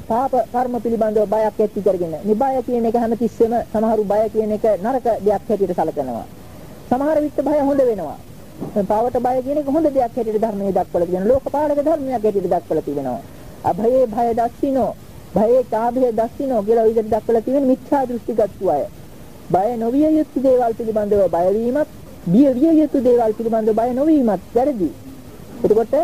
පාප කර්ම පිළිබඳව බයක් ඇති කරගෙන නිබය කියන එක හැමතිස්සෙම සමහරු බය කියන එක නරක දෙයක් හැටියට සැලකනවා. සමහර විට බය හොඳ වෙනවා. පාවට බය කියන එක හොඳ දෙයක් හැටියට ධර්මයේ දක්වලා තියෙනවා. ලෝකපාලක ධර්මයක් හැටියට දක්වලා තිබෙනවා. අභයේ භය දස්සිනෝ, භයේ කාභයේ දස්සිනෝ කියලා විදිහට දක්වලා තියෙන මිත්‍යා දෘෂ්ටිගත අය. බය නොවිය යුතු දේවල් පිළිබඳව බය වීමත්, බිය විය යුතු දේවල් පිළිබඳව බය නොවීමත් වැරදි. එතකොට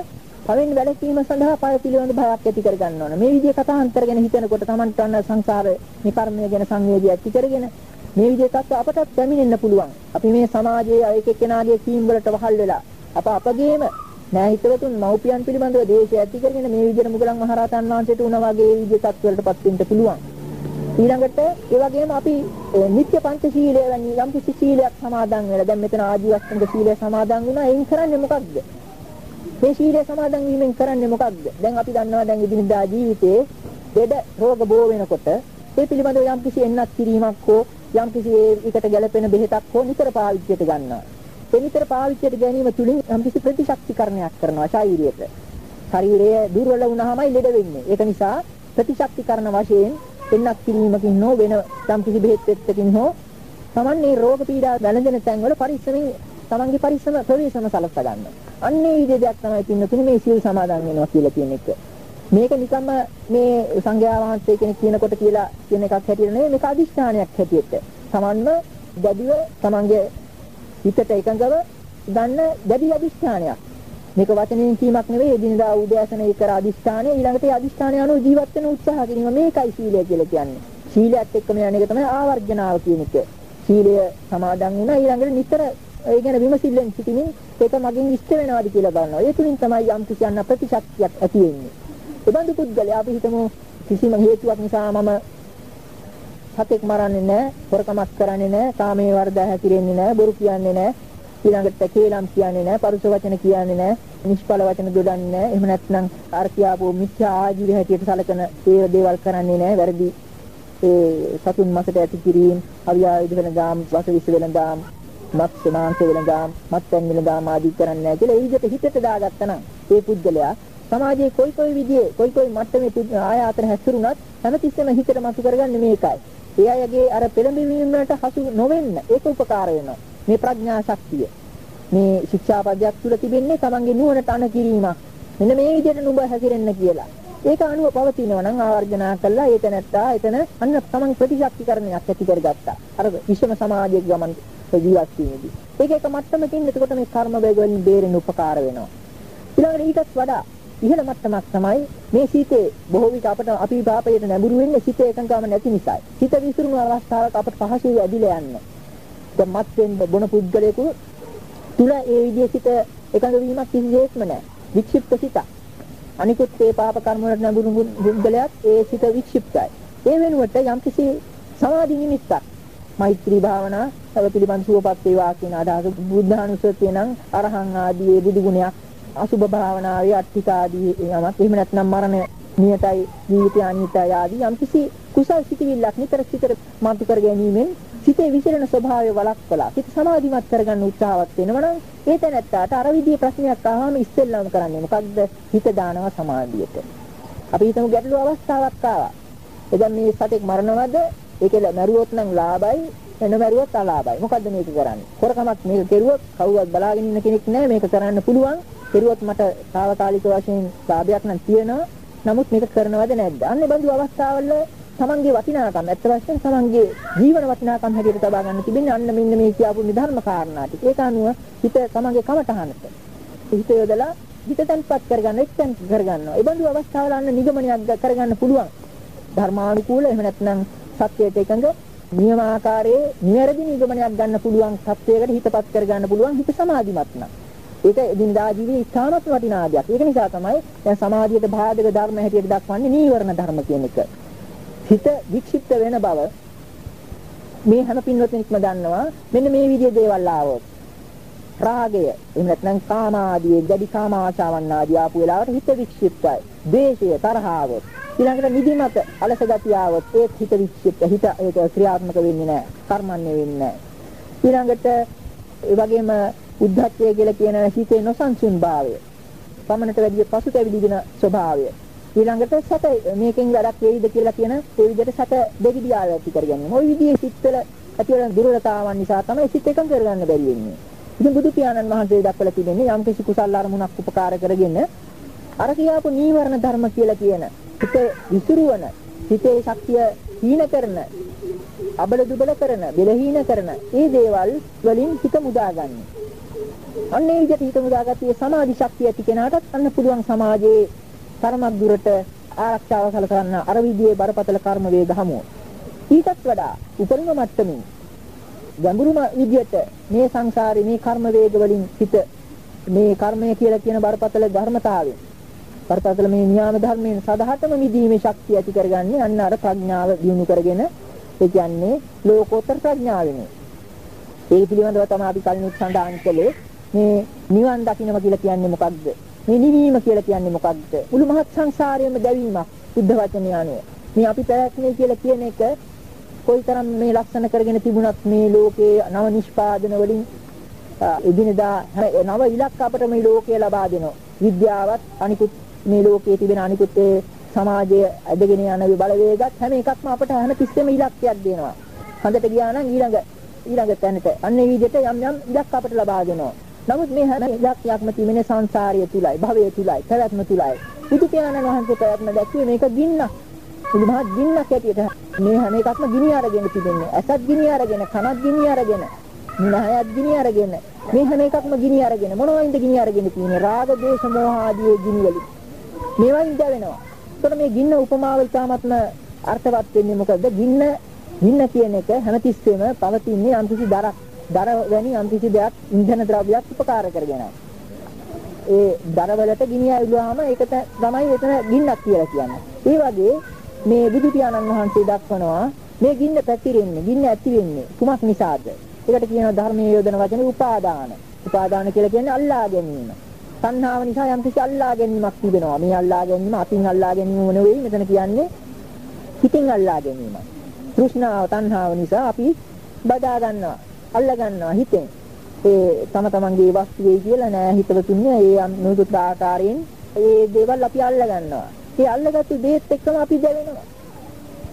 පළවෙනි වැළකීම සඳහා පය පිළිබඳ භයක් ඇති කර ගන්න ඕන. මේ විදිහේ කතාන්තර ගැන හිතනකොට Tamanට අන්න සංසාර නිකර්මය ගැන සංවේදී ඇති කරගෙන මේ විදිහේ තත්ත්ව අපටත් පැමිණෙන්න පුළුවන්. අපි මේ සමාජයේ අය එක්කෙනාගේ කීම් වලට වහල් වෙලා අප අපගේම නෑ හිතවතුන් මව්පියන් පිළිබඳව දේශය ඇති කරගෙන මේ විදිහට මුගලන් මහරහතන් වහන්සේට උනා වගේ විදිහේ තත්ත්වවලටපත් වෙන්න පුළුවන්. ඊළඟට ඒ වගේම අපි නිත්‍ය පංචශීලය වැනි යම් කිසි සීලයක් සමාදන් වෙලා දැන් මෙතන ආජීවස්තංග සීලය සමාදන් වුණා එයින් කරන්නේ මොකක්ද? මේ සීලය සමාදන් වීමෙන් කරන්නේ මොකක්ද? දැන් අපි දන්නවා දැන් ඉදිරියදා ජීවිතේ දෙඩ රෝග බෝ වෙනකොට ඒ පිළිබඳව යම් කිසි එන්නත් කිරීමක් හෝ යම් කිසි ඒකට ගැළපෙන බෙහෙතක් හෝ නිතර පාවිච්චියට ගන්නවා. ඒ නිතර පාවිච්චියට ගැනීම තුලින් යම් කිසි ප්‍රතිශක්තිකරණයක් කරනවා ශරීරයට. ශරීරය දුර්වල වුණාමයි ලෙඩ වෙන්නේ. ඒක නිසා ප්‍රතිශක්තිකරණ වශයෙන් එන්නත් කිරීමකින් හෝ වෙන යම් කිසි බෙහෙත් එක්කකින් හෝ තමන්නේ රෝග පීඩා වැළඳෙන තැන්වල පරිස්සමෙන් තමන්ගේ පරිස්සම ප්‍රවේශම සලස්වා ගන්නවා. අන්නේ විදිහේ දෙයක් තමයි පින්නතුනේ මේ සීල් සමාදන් වෙනවා කියලා කියන එක. මේක නිකම්ම මේ සංඝයා වහන්සේ කෙනෙක් කියනකොට කියලා කියන එකක් හැටියට නෙවෙයි මේක අදිෂ්ඨානයක් හැටියට. තමන්ම දැඩිව තමන්ගේ හිතට එකඟව ගන්න දැඩි අදිෂ්ඨානයක්. මේක වචනෙන් කීමක් නෙවෙයි එදිනදා උදෑසන ඒ කර අදිෂ්ඨානය ඊළඟට ඒ අදිෂ්ඨානය අනුව ජීවත් වෙන උත්සාහ කිරීම මේකයි සීලය කියලා කියන්නේ. සීලයත් එක්කම යන එක තමයි ආවර්ජනාව කියන එක. සීලය සමාදන් වුණා ඊළඟට නිතර ඒ ගැන විමසිල්ලෙන් සිටිමින් ඒක මගෙන් ඉෂ්ට වෙනවාද කියලා බලනවා. ඒ තුලින් තමයි යම් කිසි අන්න ප්‍රතිශක්තියක් ඇති වෙන්නේ. ඒ බඳු පුද්ගලයා අපි හිතමු කිසිම හේතුවක් නිසා මම සතෙක් මරන්නේ නැහැ, හොරකමක් කරන්නේ නැහැ, කාමයේ වර්ධය හැතිරෙන්නේ නැහැ, බොරු කියන්නේ නැහැ, ඊළඟට කේලම් කියන්නේ නැහැ, පරුෂ වචන කියන්නේ නැහැ, නිෂ්ඵල වචන දොඩන්නේ නැහැ. එහෙම නැත්නම් අර කියාපු මිත්‍යා ආජීව හැටියට සැලකන ඒ දේවල් කරන්නේ නැහැ, වැරදි ඒ සතුන් මසට ඇති කිරීම, අවියායුධ වෙන දාම්, වසවිස වෙන දාම්, මත්ස්‍ය මාංශ වෙන දාම්, මත්පැන් වෙන දාම් ආදී කරන්නේ නැහැ කියලා ඒ විදිහට හිතට දාගත්තා නම් ඒ පුද්ගලයා සමාජයේ කොයි කොයි විදිහේ කොයි කොයි මට්ටමේ ආය අතර හැසිරුණත් හැමතිස්සෙම හිතට මතු කරගන්නේ මේකයි. ඒ අයගේ අර පෙළඹවීම වලට හසු නොවෙන්න ඒක උපකාර වෙනවා. මේ ප්‍රඥා ශක්තිය. මේ ශික්ෂාපදයක් තුල තිබෙන්නේ තමන්ගේ නුවණට අණ කිරීමක්. මෙන්න මේ විදිහට නුඹ හැසිරෙන්න කියලා. ඒක අනුව පවතිනවා නම් ආවර්ජනා කළා ඒ තැනත්තා එතන අන්න තමන් ප්‍රතිශක්තිකරණයක් ඇති කරගත්තා. අර විශ්වම සමාජයේ ගමන් ජීවත් වීමේදී. ඒක එක මට්ටමකින් එතකොට මේ කර්ම වේග වලින් බේරෙන්න උපකාර වෙනවා. ඊළඟට ඊටත් වඩා ඉහළ මට්ටමක් තමයි මේ සීතේ බොහෝ විට අපට අපි පාපයට නැඹුරු වෙන්නේ සිත එකඟකම නැති නිසායි. සිත විසිරුණු අවස්ථාවක අපට පහසුව ඇදිලා යන්න. දැන් මත් වෙන්න බොන පුද්ගලයෙකු තුල ඒ විදිහේ සිත එකඟ වීමක් කිසිසේත්ම නැහැ. වික්ෂිප්ත සිත. අනිකුත් ඒ පාප කර්ම වලට නැඹුරු පුද්ගලයාත් ඒ සිත වික්ෂිප්තයි. ඒ වෙනුවට යම්කිසි සමාධි නිමිත්තක් මෛත්‍රී භාවනා තව පිළිබඳ සුවපත් වේවා කියන අදහස බුද්ධානුස්සතිය නම් අරහං ආදී බුදු ගුණයක් අසුභ භාවනාවේ අට්ඨික ආදී යමක්. එහෙම නැත්නම් මරණ නියතයි ජීවිතය අනිත්‍යයි ආදී යම්කිසි කුසල් සිටිවිල්ලක් නිතර සිතට මාතු කර ගැනීමෙන් සිතේ විසිරෙන ස්වභාවය වළක්වලා සිත සමාධිමත් කරගන්න උත්සාහවත් වෙනවා නම් ඒ තැනත්තාට අර විදිහේ ප්‍රශ්නයක් ආවම ඉස්සෙල්ලාම කරන්නේ මොකක්ද හිත දානවා සමාධියට. අපි හිතමු ගැටලු අවස්ථාවක් ආවා. එදන් මේ සතෙක් මරනවද? ඒකල මරුවොත් නම් ලාභයි එන මරුවොත් අලාභයි. මොකද්ද මේක කරන්නේ? හොරකමක් මේක කෙරුවොත් කවුවත් බලාගෙන ඉන්න කෙනෙක් නැහැ මේක කරන්න පුළුවන්. කෙරුවොත් මට తాවකාලික වශයෙන් ලාභයක් නම් තියෙනවා නමුත් මේක කරනවද නැද්ද අන්නේ බඳු අවස්ථාවල තමන්ගේ වටිනාකම් ඇත්ත වශයෙන් තමන්ගේ ජීවන වටිනාකම් හැටියට තබා ගන්න තිබෙන්නේ අන්න මෙන්න මේ කියපු නිධර්ම කාරණා ටික. ඒක අනුව හිත තමන්ගේ කමටහනට හිත යොදලා හිත තැන්පත් කරගන්න එක්තැන් කරගන්නවා. ඒ බඳු අවස්ථාවල අන්න නිගමනයක් කරගන්න පුළුවන්. ධර්මානුකූල එහෙම නැත්නම් සත්‍යයට එකඟ නියමාකාරයේ නිවැරදි නිගමනයක් ගන්න පුළුවන් සත්‍යයකට හිතපත් කරගන්න පුළුවන් හිත සමාධිමත් නම්. ඒක එදිනදා ජීවිතේ ඉතාමත් වටිනා දෙයක්. ඒක නිසා තමයි දැන් සමාධියට බාධක ධර්ම හැටියට දක්වන්නේ නීවරණ ධර්ම කියන එක. හිත වික්ෂිප්ත වෙන බව මේ හැම පින්වත්නික්ම දන්නවා. මෙන්න මේ විදිහේ දේවල් ආවොත්. රාගය එහෙම නැත්නම් කාම ආදී දැඩි කාම ආශාවන් ආදී ආපු වෙලාවට හිත වික්ෂිප්තයි. ද්වේෂය තරහාව ඊළඟට නිදිමත අලස ගතිය ආවොත් ඒත් හිත වික්ෂිප්ත. හිත ඒක ක්‍රියාත්මක වෙන්නේ නැහැ. කර්මන්නේ වෙන්නේ නැහැ. ඊළඟට ඒ වගේම උද්ධච්චය කියලා කියන හිතේ නොසන්සුන් භාවය පමණට වැඩි පසුතැවිලි දෙන ස්වභාවය ඊළඟට සත මේකෙන් වැඩක් වෙයිද කියලා කියන ඒ විදිහට සත දෙවිදියාව ඇති කරගන්නේ. ওই විදිහේ සිත්වල ඇති වෙන දුර්වලතාවන් නිසා තමයි සිත් එකඟ කරගන්න බැරි වෙන්නේ. ඉතින් බුදු පියාණන් වහන්සේ දක්වලා තිබෙන්නේ යම් කිසි කුසල අරමුණක් උපකාර කරගෙන අර කියාපු නීවරණ ධර්ම කියලා කියන හිත විසිරුවන හිතේ ශක්තිය හීන කරන අබල දුබල කරන බෙලහීන කරන ඒ දේවල් වලින් හිත මුදාගන්නේ. අන්න ඒ විදිහට හිත මුදාගත්තේ සමාධි ශක්තිය ඇති කෙනාටත් අන්න පුළුවන් සමාජයේ තරමක් දුරට ආරක්ෂාව සලසන්න අර විදිහේ බරපතල කර්ම වේග හමුව. ඊටත් වඩා උපරිම මට්ටමින් ගැඹුරුම විදිහට මේ සංසාරේ මේ කර්ම වේග වලින් හිත මේ කර්මය කියලා කියන බරපතල ධර්මතාවය බරපතල මේ න්‍යාම ධර්මයෙන් සදහටම මිදීමේ ශක්තිය ඇති කරගන්නේ අන්න අර ප්‍රඥාව දිනු කරගෙන ඒ කියන්නේ ලෝකෝත්තර ප්‍රඥාවෙනේ. ඒ පිළිබඳව තමයි අපි කලින් සඳහන් කළේ මේ නිවන් දකින්නම කියලා කියන්නේ මොකක්ද? මේ නිවීම කියලා කියන්නේ මොකක්ද? මුළු මහත් සංසාරයේම දැවීමක් බුද්ධ වචනය අනුව. මේ අපි පැවැත්මේ කියලා කියන එක කොයිතරම් මේ ලක්ෂණ කරගෙන තිබුණත් මේ ලෝකයේ නව නිෂ්පාදන වලින් එදිනදා නව ඉලක්ක අපට මේ ලෝකයේ ලබා දෙනවා. විද්‍යාවත් අනිකුත් මේ ලෝකයේ තිබෙන අනිකුත් ඒ සමාජයේ ඇදගෙන යන බලවේගත් හැම එකක්ම අපට හැම තිස්සෙම ඉලක්කයක් දෙනවා. හඳට ගියා නම් ඊළඟ ඊළඟ තැනට අන්න ඒ විදිහට යම් යම් ඉලක්ක අපට ලබා දෙනවා. නමුත් මේ හැම ඉලක්කයක්ම තිබෙන සංසාරය තුලයි, භවය තුලයි, පැවැත්ම තුලයි. බුදු පියාණන් වහන්සේ පැවැත්ම දැක්ුවේ මේක ගින්නක්. මුළු මහත් ගින්නක් ඇටියට මේ හැම එකක්ම ගිනි අරගෙන තිබෙන්නේ. ඇසත් ගිනි අරගෙන, කනත් ගිනි අරගෙන, නිනහයත් ගිනි අරගෙන, මේ හැම එකක්ම ගිනි අරගෙන මොනවයින්ද ගිනි අරගෙන තියෙන්නේ? රාග, දේශ, මෝහ ආදී ගිනි වලින්. මේවායින් දැවෙනවා. ඒතර මේ ගින්න උපමාව ඉතාමත්ම අර්ථවත් වෙන්නේ මොකද? ගින්න ගින්න කියන එක හැමතිස්සෙම පවතින්නේ යම්කිසි දරක් දර වැනි යම්කිසි දෙයක් ඉන්ධන ද්‍රව්‍යයක් උපකාර කරගෙන. ඒ දරවලට ගිනි ඇවිල්ලාම ඒක තමයි එතන ගින්නක් කියලා කියන්නේ. ඒ වගේ මේ බුදු පියාණන් වහන්සේ දක්වනවා මේ ගින්න පැතිරෙන්නේ ගින්න ඇති වෙන්නේ කුමක් නිසාද? ඒකට කියනවා ධර්මයේ යොදන වචනේ උපාදාන. උපාදාන කියලා කියන්නේ අල්ලා ගැනීම. තණ්හාව නිසා යම්කිසි අල්ලා ගැනීමක් තිබෙනවා. මේ අල්ලා ගැනීම අතින් අල්ලා ගැනීම නෙවෙයි මෙතන කියන්නේ හිතින් අල්ලා ගැනීම. තෘෂ්ණාව තණ්හාව නිසා අපි බදා ගන්නවා. අල්ල ගන්නවා හිතෙන්. ඒ තම තමන්ගේ වස්තුවේ කියලා නෑ හිතවතුන්නේ ඒ නොදුත් ආකාරයෙන් ඒ දේවල් අපි අල්ල ගන්නවා. ඒ අල්ලගත්තු දේත් එක්කම අපි දැවෙනවා.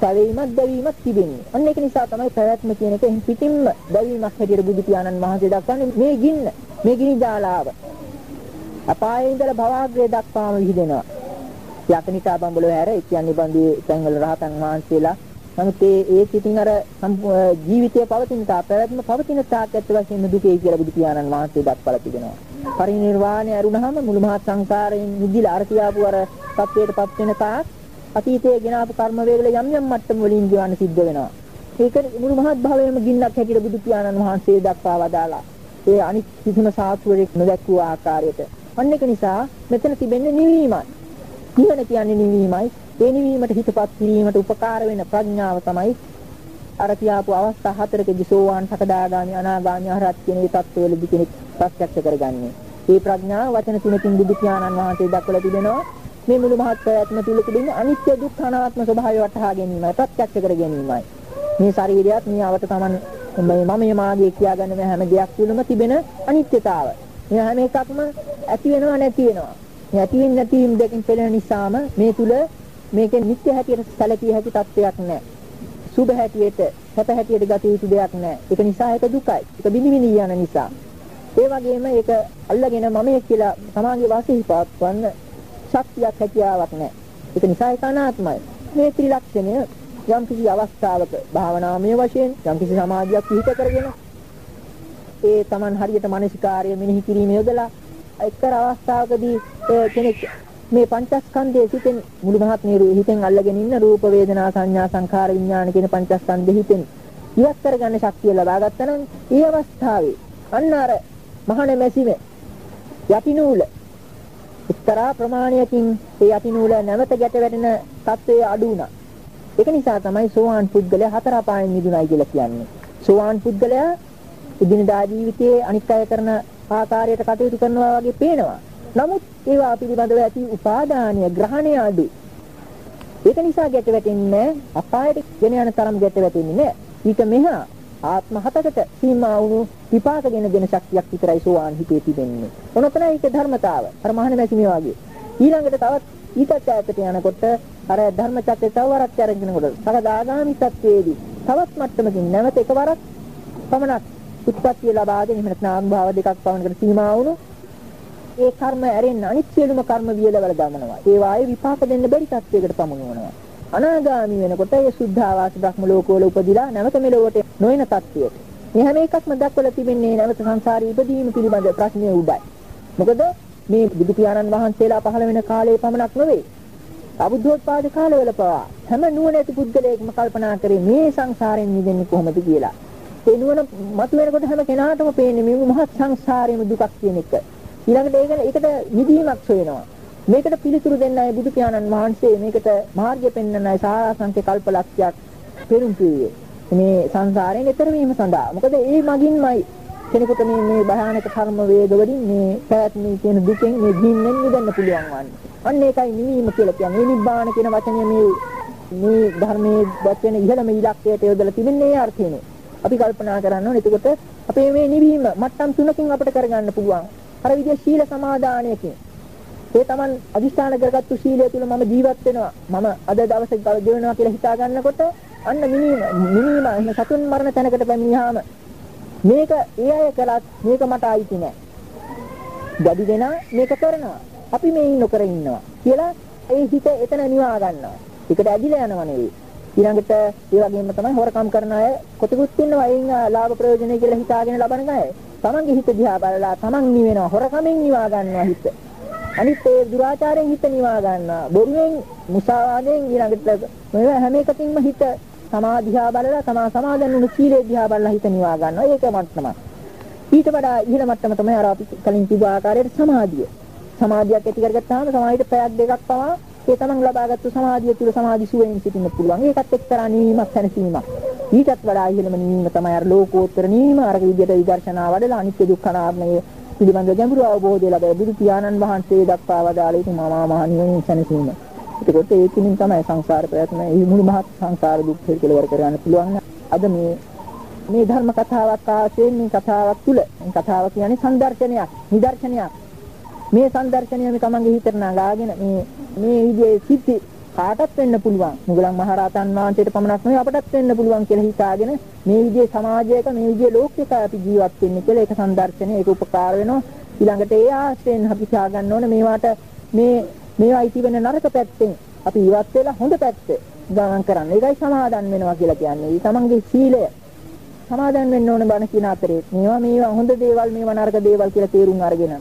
පැවීමක් දැවීමක් තිබෙන්නේ. අන්න ඒක නිසා තමයි පැවැත්ම කියන එක එහෙන් පිටින්ම දැවීමක් හැටියට බුදු පියාණන් වහන්සේ දක්වන්නේ මේ ගින්න, මේ ගිනි ජාලාව. අපායේ ඉඳලා භවග්‍රය දක්වාම විහිදෙනවා. යකනිකා බඹලෝ හැර ඒ කියන්නේ බඳු තැන්වල රහතන් වහන්සේලා නමුත් ඒ ඒ සිටින් අර ජීවිතය පවතින තා පැවැත්ම පවතින තාක් ඇත්ත වශයෙන්ම දුකේ කියලා බුදු පියාණන් වහන්සේ දක්වලා තිබෙනවා. පරිණිරවාණය අරුණහම මුළු මහත් සංසාරයෙන් නිදිලා අර කියාපු අර සත්‍යයටපත් වෙන තාක් අතීතයේ ගෙන ආපු කර්ම වේගල යම් යම් මට්ටම් වලින් ජීවන සිද්ධ වෙනවා. ඒක මුළු මහත් භවයේම ගින්නක් හැටියට බුදු පියාණන් වහන්සේ දක්වා වදාලා. ඒ අනිත් කිසිම සාතුවරෙක් නොදැක්වූ ආකාරයට. අන්න ඒක නිසා මෙතන තිබෙන්නේ නිවීමයි. නිවන කියන්නේ නිවීමයි. ඒ නිවීමට හිතපත් කිරීමට උපකාර වෙන ප්‍රඥාව තමයි අර කියාපු අවස්ථා හතරකදී සෝවාන් සකදාගාමි අනාගාමි අරහත් කියන මේ தත්ත්වවලදී කෙනෙක් ප්‍රත්‍යක්ෂ කරගන්නේ. මේ ප්‍රඥාව වචන තුනකින් බුදු පියාණන් වහන්සේ දක්වලා තිබෙනවා. මේ මුළු මහත් ප්‍රයත්න තුල තිබෙන අනිත්‍ය දුක්ඛ අනාත්ම ස්වභාවය වටහා ගැනීමයි ප්‍රත්‍යක්ෂ කර ගැනීමයි. මේ ශරීරයත් මේ අවත Taman මේ මම මාගේ කියාගන්න මේ හැම දෙයක් තුළම තිබෙන අනිත්‍යතාව. මේ හැම එකක්ම ඇති වෙනව නැති වෙනවා. මේ ඇති වෙන නැතිවීම දෙකෙන් පෙළෙන නිසාම මේ තුල මේකේ නිත්‍ය හැටියට සැලකිය හැකි තත්වයක් නැහැ. සුභ හැටියට, සැප හැටියට ගත යුතු දෙයක් නැහැ. ඒක නිසා ඒක දුකයි. ඒක බිනිවිනි යන නිසා. ඒ වගේම ඒක අල්ලගෙන මමයේ කියලා සමාගයේ වාසී පවත්වන්න ශක්තියක් හැකියාවක් නැහැ. ඒක නිසා ඒක අනාත්මයි. මේ ත්‍රිලක්ෂණය යම් කිසි අවස්ථාවක භාවනාමය වශයෙන් යම් කිසි සමාධියක් පිහිට කරගෙන ඒ Taman හරියට මානසිකාර්ය මෙනෙහි කිරීම යොදලා එක්තර අවස්ථාවකදී කෙනෙක් මේ පංචස්කන්ධයේ සිටින් මුළු මහත් නිරු හිතෙන් අල්ලගෙන ඉන්න රූප වේදනා සංඥා සංඛාර විඥාන කියන පංචස්කන්ධෙ හිතෙන් ඉවත් කරගන්න ශක්තිය ලබා ගත්තා නම් ඒ අවස්ථාවේ අන්න අර මහණ මැසිම යටිනූල එක්තරා ප්‍රමාණයකින් ඒ යටිනූල නැවත ගැට වැටෙන තත්වයේ අඩු වුණා. ඒක නිසා තමයි සෝවාන් පුද්ගලයා හතර අපායන් මිදුණයි කියලා කියන්නේ. සෝවාන් පුද්ගලයා ඉදිනදා ජීවිතයේ අනිත් අය කරන ආකාරයට කටයුතු කරනවා වගේ පේනවා. නමුත් ඒවා පිළිබඳව ඇති උපාදානීය ග්‍රහණය අඩු. ඒක නිසා ගැට වැටෙන්නේ අපායට ගෙන යන තරම් ගැට වැටෙන්නේ නැහැ. ඊට මෙහා ආත්ම හතකට සීමා වුණු විපාකගෙන දෙන ශක්තියක් විතරයි සෝවාන් හිතේ තිබෙන්නේ. මොනතන ඒක ධර්මතාව. අර මහාන මැසිමිය වගේ. ඊළඟට තවත් ඊටත් ඈතට යනකොට අර ධර්මචක්‍රය තව වරක් අරගෙනකොට සකදාගාමි සත්‍යයේදී තවත් මට්ටමකින් නැවත එකවරක් පමණක් උත්පත්ති ලබා දෙන එහෙම නැත්නම් අනුභව දෙකක් පමණකට සීමා වුණු ඒ කර්ම ඇරෙන්න අනිත් සියලුම කර්ම වියලවල දමනවා. ඒ වායේ විපාක දෙන්න බැරි තත්යකට පමුණුවනවා. අනාගාමි වෙනකොට ඒ සුද්ධාවාස බ්‍රහ්ම ලෝකවල උපදිලා නැවත මෙලොවට නොයන තත්ත්වයට. මේ හැම එකක්ම දක්වලා තිබෙන්නේ නැවත සංසාරී ඉපදීම පිළිබඳ ප්‍රශ්නය උඩයි. මොකද මේ බුදු පියාණන් වහන්සේලා පහළ වෙන කාලයේ පමණක් නෙවෙයි. අබුද්ධෝත්පාද කාලවල පවා හැම නුවණැති පුද්ගලයෙක්ම කල්පනා කරේ මේ සංසාරයෙන් මිදෙන්නේ කොහොමද කියලා. ඒ නුවණ මතුවෙනකොට හැම කෙනාටම පේන්නේ මේ මහත් සංසාරයේම දුකක් කියන එක. ඊළඟට ඒක ඒකට නිදීමක් සොයනවා. මේකට පිළිතුරු දෙන්නයි බුදු පියාණන් වහන්සේ මේකට මාර්ගය පෙන්වන්නයි සාරාංශක කල්පලක්ෂයක් පෙරම් පිළිවේ. මේ සංසාරයෙන් එතර වීම සඳහා. මොකද ඒ මගින්මයි කෙනෙකුට මේ මේ භයානක කර්ම වේග වලින් මේ පැවැත්මේ තියෙන දුකෙන් මේ ගින්නෙන් මිදෙන්න පුළුවන් වන්නේ. අන්න ඒකයි නිවීම කියලා කියන්නේ. නිබ්බාන කියන වචනය මේ මේ ධර්මයේ වචන ඉහළම ඉලක්කයට යොදලා තිබෙන්නේ ඒ අර්ථයනේ. අපි කල්පනා කරන්න ඕනේ. එතකොට අපේ මේ නිවීම මට්ටම් තුනකින් අපිට කරගන්න පුළුවන්. අර විදිය සීල සමාදානයකින් ඒ Taman අදිස්ථාන කරගත්තු සීලය තුල මම ජීවත් වෙනවා මම අද දවසේ ගල් ගෙවනවා කියලා හිතා ගන්නකොට අන්න මිනීම මිනීම එහෙනම් සතුන් මරණ තැනකට පැමිණියාම මේක ඒ අය කළත් මේක මට ආйти නෑ. ගැඩි දෙනා මේක කරනවා. අපි මේ නොකර ඉන්නවා කියලා ඒ හිත එතන නිවා ගන්නවා. ඒකට ඇදිලා යනව නෙවෙයි. ඊළඟට ඒ වගේම තමයි හොරකම් කරන අය කොටිකුත් ඉන්නවා. එයින් ලාභ ප්‍රයෝජනය කියලා හිතාගෙන ලබන අය. තමන්ගේ හිත දිහා බලලා තමන් නිවෙනවා. හොරකමින් නිවා ගන්නවා හිත. අනිත් ඒ දුරාචාරයෙන් හිත නිවා ගන්නවා. බොරුවෙන් මුසාවාදයෙන් ඊළඟට මේ හැම එකකින්ම හිත සමාධියා බලලා තමා සමාදන් වුණු සීලේ දිහා බලලා හිත නිවා ගන්නවා. ඒක මට්ටම. ඊට වඩා ඉහළ මට්ටම තමයි අර අපි කලින් කිව්ව ආකාරයට සමාධිය. සමාධියක් ඇති කරගත්තාම සමාධියට පැයක් දෙකක් පවා ඒ තමන් ලබාගත්තු සමාධිය තුළ සමාධි සුවයෙන් සිටින්න පුළුවන්. ඒකත් එක්තරා නිවීමක් දැනසීමක්. ඊටත් වඩා ඉහළම නිවීම තමයි අර ලෝකෝත්තර නිවීම. අර විදිහට විදර්ශනා වඩලා අනිත්‍ය දුක්ඛ නාමයේ පිළිබඳ ගැඹුරු අවබෝධය ලැබෙයි. බුදු පියාණන් වහන්සේ දක්වා වදාළේ තුමා මහා නිවීම දැනසීම. එතකොට ඒකින් තමයි සංසාර ප්‍රයත්න මේ මුළු මහත් සංසාර දුක් කෙලවර කරගන්න පුළුවන්. අද මේ මේ ධර්ම කතාවක් ආශයෙන් මේ කතාවක් තුල මේ කතාව කියන්නේ සංදර්ශනයක්, නිදර්ශනයක්. මේ සංදර්ශනය මේ තමන්ගේ හිතට නගාගෙන මේ මේ විදිහේ සිද්ධි කාටත් වෙන්න පුළුවන්. මුගලන් මහරහතන් වහන්සේට පමණක් නෙවෙයි අපටත් වෙන්න පුළුවන් කියලා හිතාගෙන මේ විදිහේ සමාජයක මේ විදිහේ ලෝකයක අපි ජීවත් වෙන්නේ කියලා ඒක සංදර්ශනය ඒක උපකාර වෙනවා. ඊළඟට ඒ ආශ්‍රයෙන් අපි තියාගන්න ඕනේ මේවට මේ මේවා ඉති වෙන නරක පැත්තෙන් අපි ඉවත් වෙලා හොඳ පැත්ත ගමන් කරන්න. ඒකයි සමාදන් වෙනවා කියලා කියන්නේ. මේ තමන්ගේ සීලය සමාදන් වෙන්න ඕන බණ කියන අතරේ මේවා මේවා හොඳ දේවල් මේවා නරක දේවල් කියලා තේරුම් අරගෙන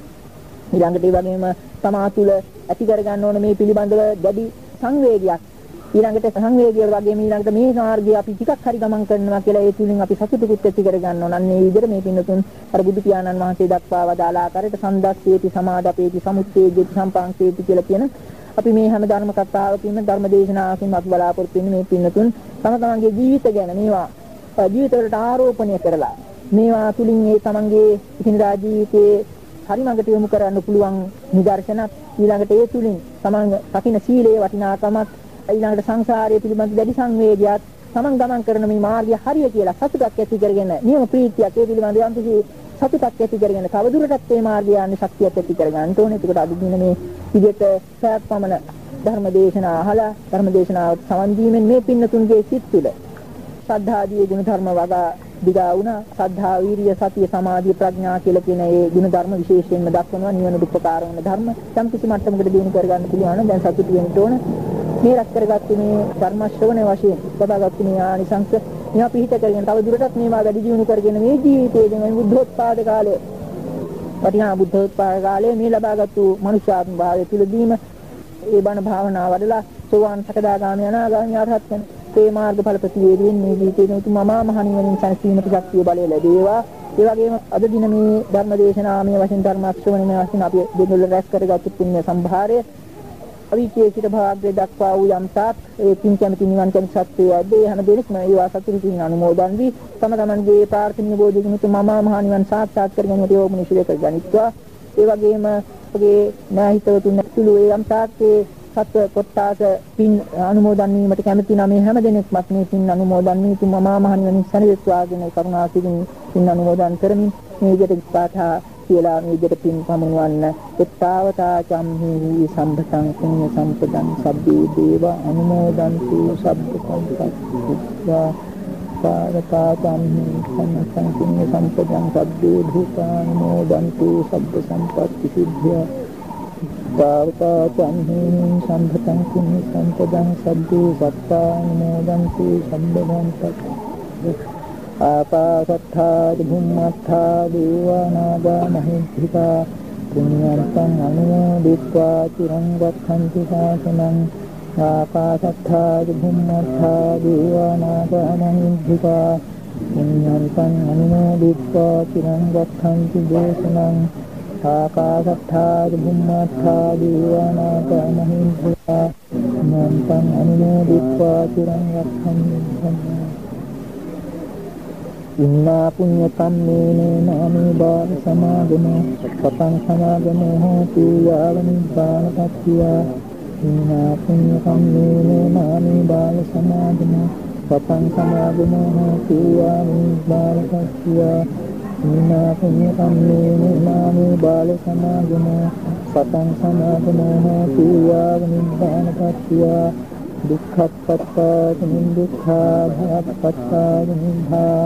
ඊළඟට ඒ වගේම තමා තුළ ඇති කර ගන්න ඕන මේ පිළිබඳව දැඩි සංවේගයක් ඊළඟට සංවේගය වගේම ඊළඟට මේ මාර්ගය අපි ටිකක් හරි ගමන් කරනවා කියලා ඒ තුලින් අපි සතුටුකුත් ඇති කර ගන්න ඕන. අන්න ඒ විදිහට මේ පින්නතුන් අර බුදු පියාණන් වහන්සේ දක්වා වදාළ ආකාරයට සන්දස්සේති සමාදපේති සමුච්ඡේදේති සම්පාංශේති කියලා කියන අපි මේ හැම ධර්ම කතාවකින්ම ධර්ම දේශනාවකින් අපි බලාපොරොත්තු වෙන්නේ මේ පින්නතුන් තම තමන්ගේ ජීවිත ගැන මේවා ජීවිතවලට ආරෝපණය කරලා මේවා තුලින් ඒ තමන්ගේ ඉදිනදා ජීවිතයේ හරි මඟට යොමු කරන්න පුළුවන් නිදර්ශනක් ඊළඟට ඒ තුලින් තමන් රකින්න සීලයේ වටිනාකමක් ඊළඟට සංසාරයේ පිළිබඳ දැඩි සංවේගයක් තමන් ගමන් කරන මේ මාර්ගය හරිය කියලා සතුටක් ඇති කරගෙන නියම ප්‍රීතියක් ඒ පිළිබඳ යම්කිසි සතුටක් ඇති කරගෙන තවදුරටත් මේ මාර්ගය යන්නේ ශක්තියක් ඇති කරගන්න ඕනේ. ඒකට අද දින මේ විදිහට සෑක් පමණ ධර්ම දේශනා අහලා ධර්ම දේශනාවට සමන් දීමෙන් මේ පින්නතුන්ගේ සිත් තුළ ශ්‍රද්ධාදී ගුණ ධර්ම වගා දිගා වුණා. ශ්‍රද්ධා, වීරිය, සතිය, සමාධිය, ප්‍රඥා කියලා කියන මේ ගුණ ධර්ම විශේෂයෙන්ම දක්වනවා නිවනට උපකාර වන ධර්ම. යම් කිසි මට්ටමකට දිනු කරගන්න පුළුවන් නම් දැන් සතුටු වෙන්න ඕන. මේ රැස් කරගත්තු මේ ධර්ම ශ්‍රවණය වශයෙන් ලබාගත්තු මේ ආනිසංස මේවා පිහිට කරගෙන තව දුරටත් මේවා වැඩි දියුණු කරගෙන මේ ජීවිතයේදී මේ බුද්ධෝත්පාද කාලයේ වටිනා බුද්ධෝත්පාද කාලයේ මේ ලබාගත්තු මනුෂ්‍යාත්ම භාවය තුලදීම ඒ බණ භාවනා වඩලා සෝවාන් සකදාගාමී අනාගාමී අරහත් වෙන ඒ මාර්ගඵල ප්‍රතිවේදීන් මේ ජීවිතේ උතුම් මමා මහ නිවනින් සැනසීමට ශක්තිය බලය ලැබේවා. ඒ වගේම අද දින මේ ධර්ම දේශනාමය වශයෙන් ධර්ම ශ්‍රවණය වශයෙන් අපි දෙන්නොල රැස් කරගත්තු පුණ්‍ය සම්භාරය. අවීචයේ සිට භාග්‍ය දක්වා වූ යම් තාක් ඒ පින් කැමති නිවන් කැමති සත්‍යය ඇද්දේ හැම දෙයක්ම ඒවා සතුටු කින් අනුමෝදන් වී තම තමන්ගේ ප්‍රාර්ථනීය බෝධිගුණ තු මමා මහ නිවන් සාක්ෂාත් කර ගැනීමට යෝගුණ ශිරය කර ගනිත්වා ඒ වගේම ඔබේ නාහිතවතුන් ඇතුළු ඒ යම් තාක් සත්ව කොට්ටාස පින් අනුමෝදන් වීමට කැමති නම් මේ හැම දෙනෙක්මත් මේ පින් අනුමෝදන් වී තුම මමා මහ නිවනින් සැනසෙත්වාගෙන කරුණාසිරින් පින් අනුමෝදන් කරමින් මේ විදිහට පාඨා කියලා මේ විදිහට පින් පමුණවන්න. එත්තාවතා චම්හි සම්පතං පුඤ්ඤ සම්පතං සබ්බේ දේව අනුමෝදන්තු සබ්බ සම්පත්තිවා. පාරතා චම්හි සම්පතං පුඤ්ඤ සම්පතං සබ්බේ භූතානුමෝදන්තු සබ්බ සම්පත්ති සිද්ධා භාවතා චන්හිමින් සම්පතං කුඤ්ඤ සම්පදං සබ්බේ සත්තානුමෝදන්ති සම්බවන්තක් ආපාසත්තා දුම්මත්තා දේවානාගා මහිද්దికා පුඤ්ඤන්තං අනුමෝදිत्वा චිරං රක්ඛන්තු ශාසනං ආපාසත්තා දුම්මත්තා දේවානාගා මහිද්దికා පුඤ්ඤන්තං අනුමෝදිत्वा චිරං රක්ඛන්තු දේශනං ආකාශත්තා බුම්මාත්තා දීවානාතා මහින්දා නන්තං අනුමෝදිත්වා චිරං රක්ඛන්තු ඉන්නා පුඤ්ඤ කම්මේන නාමේ බාල සමාගමෝ පතං සමාගමෝ හෝති යාව නිබ්බාන පත්තියා ඉන්නා පුඤ්ඤ කම්මේන නාමේ බාල සමාගමෝ පතං සමාගමෝ හෝති යාව නිබ්බාන පත්තියා ඉන්නා පුඤ්ඤ කම්මේන නාමේ බාල සමාගම පතං සමාගම හෝති යාව නිබ්බානපත්තිය දුක්ඛප්පත්තා දුක්ඛා භවප්පත්තා දුක්ඛා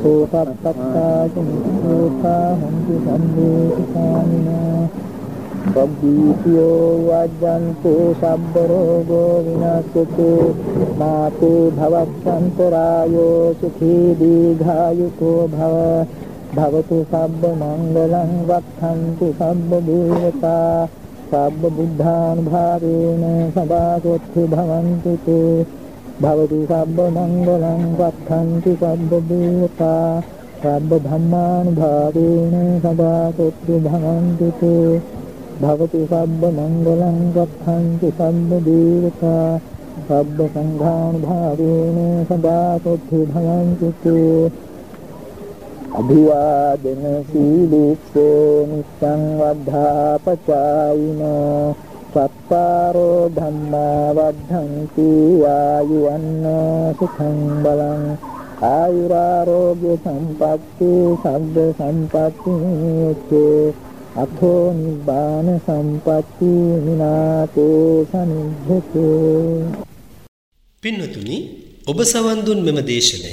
සෝතප්පත්තා චිත්තෝකා හොන්ති සම්මේතිකාමිනා සබ්බීතියෝ වජ්ජන්තු සබ්බ රෝගෝ විනාශතු මාතේ භවස්සන්තරායෝ සුඛී දීඝායුකෝ භව භවතු සබ්බ මංගලං වක්ඛන්තු සබ්බ දේවතා සබ්බ බුද්ධානුභාවේන සබාසොත්ථ භවන්තු තේ. භවතු සබ්බ මංගලං වක්ඛන්ති සබ්බ දේවතා සබ්බ ධම්මානුභාවේන සදා සොත්තු භවන්තු තේ. භවතු සබ්බ මංගලං වක්ඛන්ති සබ්බ දේවතා සබ්බ සංඝානුභාවේන සදා සොත්තු භවන්තු තේ. අභිවාදන සීලිස්සෝ නිච්ඡං වද්ධාපචායිනෝ සත්තාරෝ ධම්මා වද්ධන්ති ආයුවන්න සුඛං බලං ආයුරාරෝග්‍ය සම්පatti සබ්බ සම්පatti උච්චේ අතෝ නිබ්බාන සම්පatti විනාතේ සනිද්ධතේ පින්වතුනි ඔබ සවන් දුන් මෙම දේශනය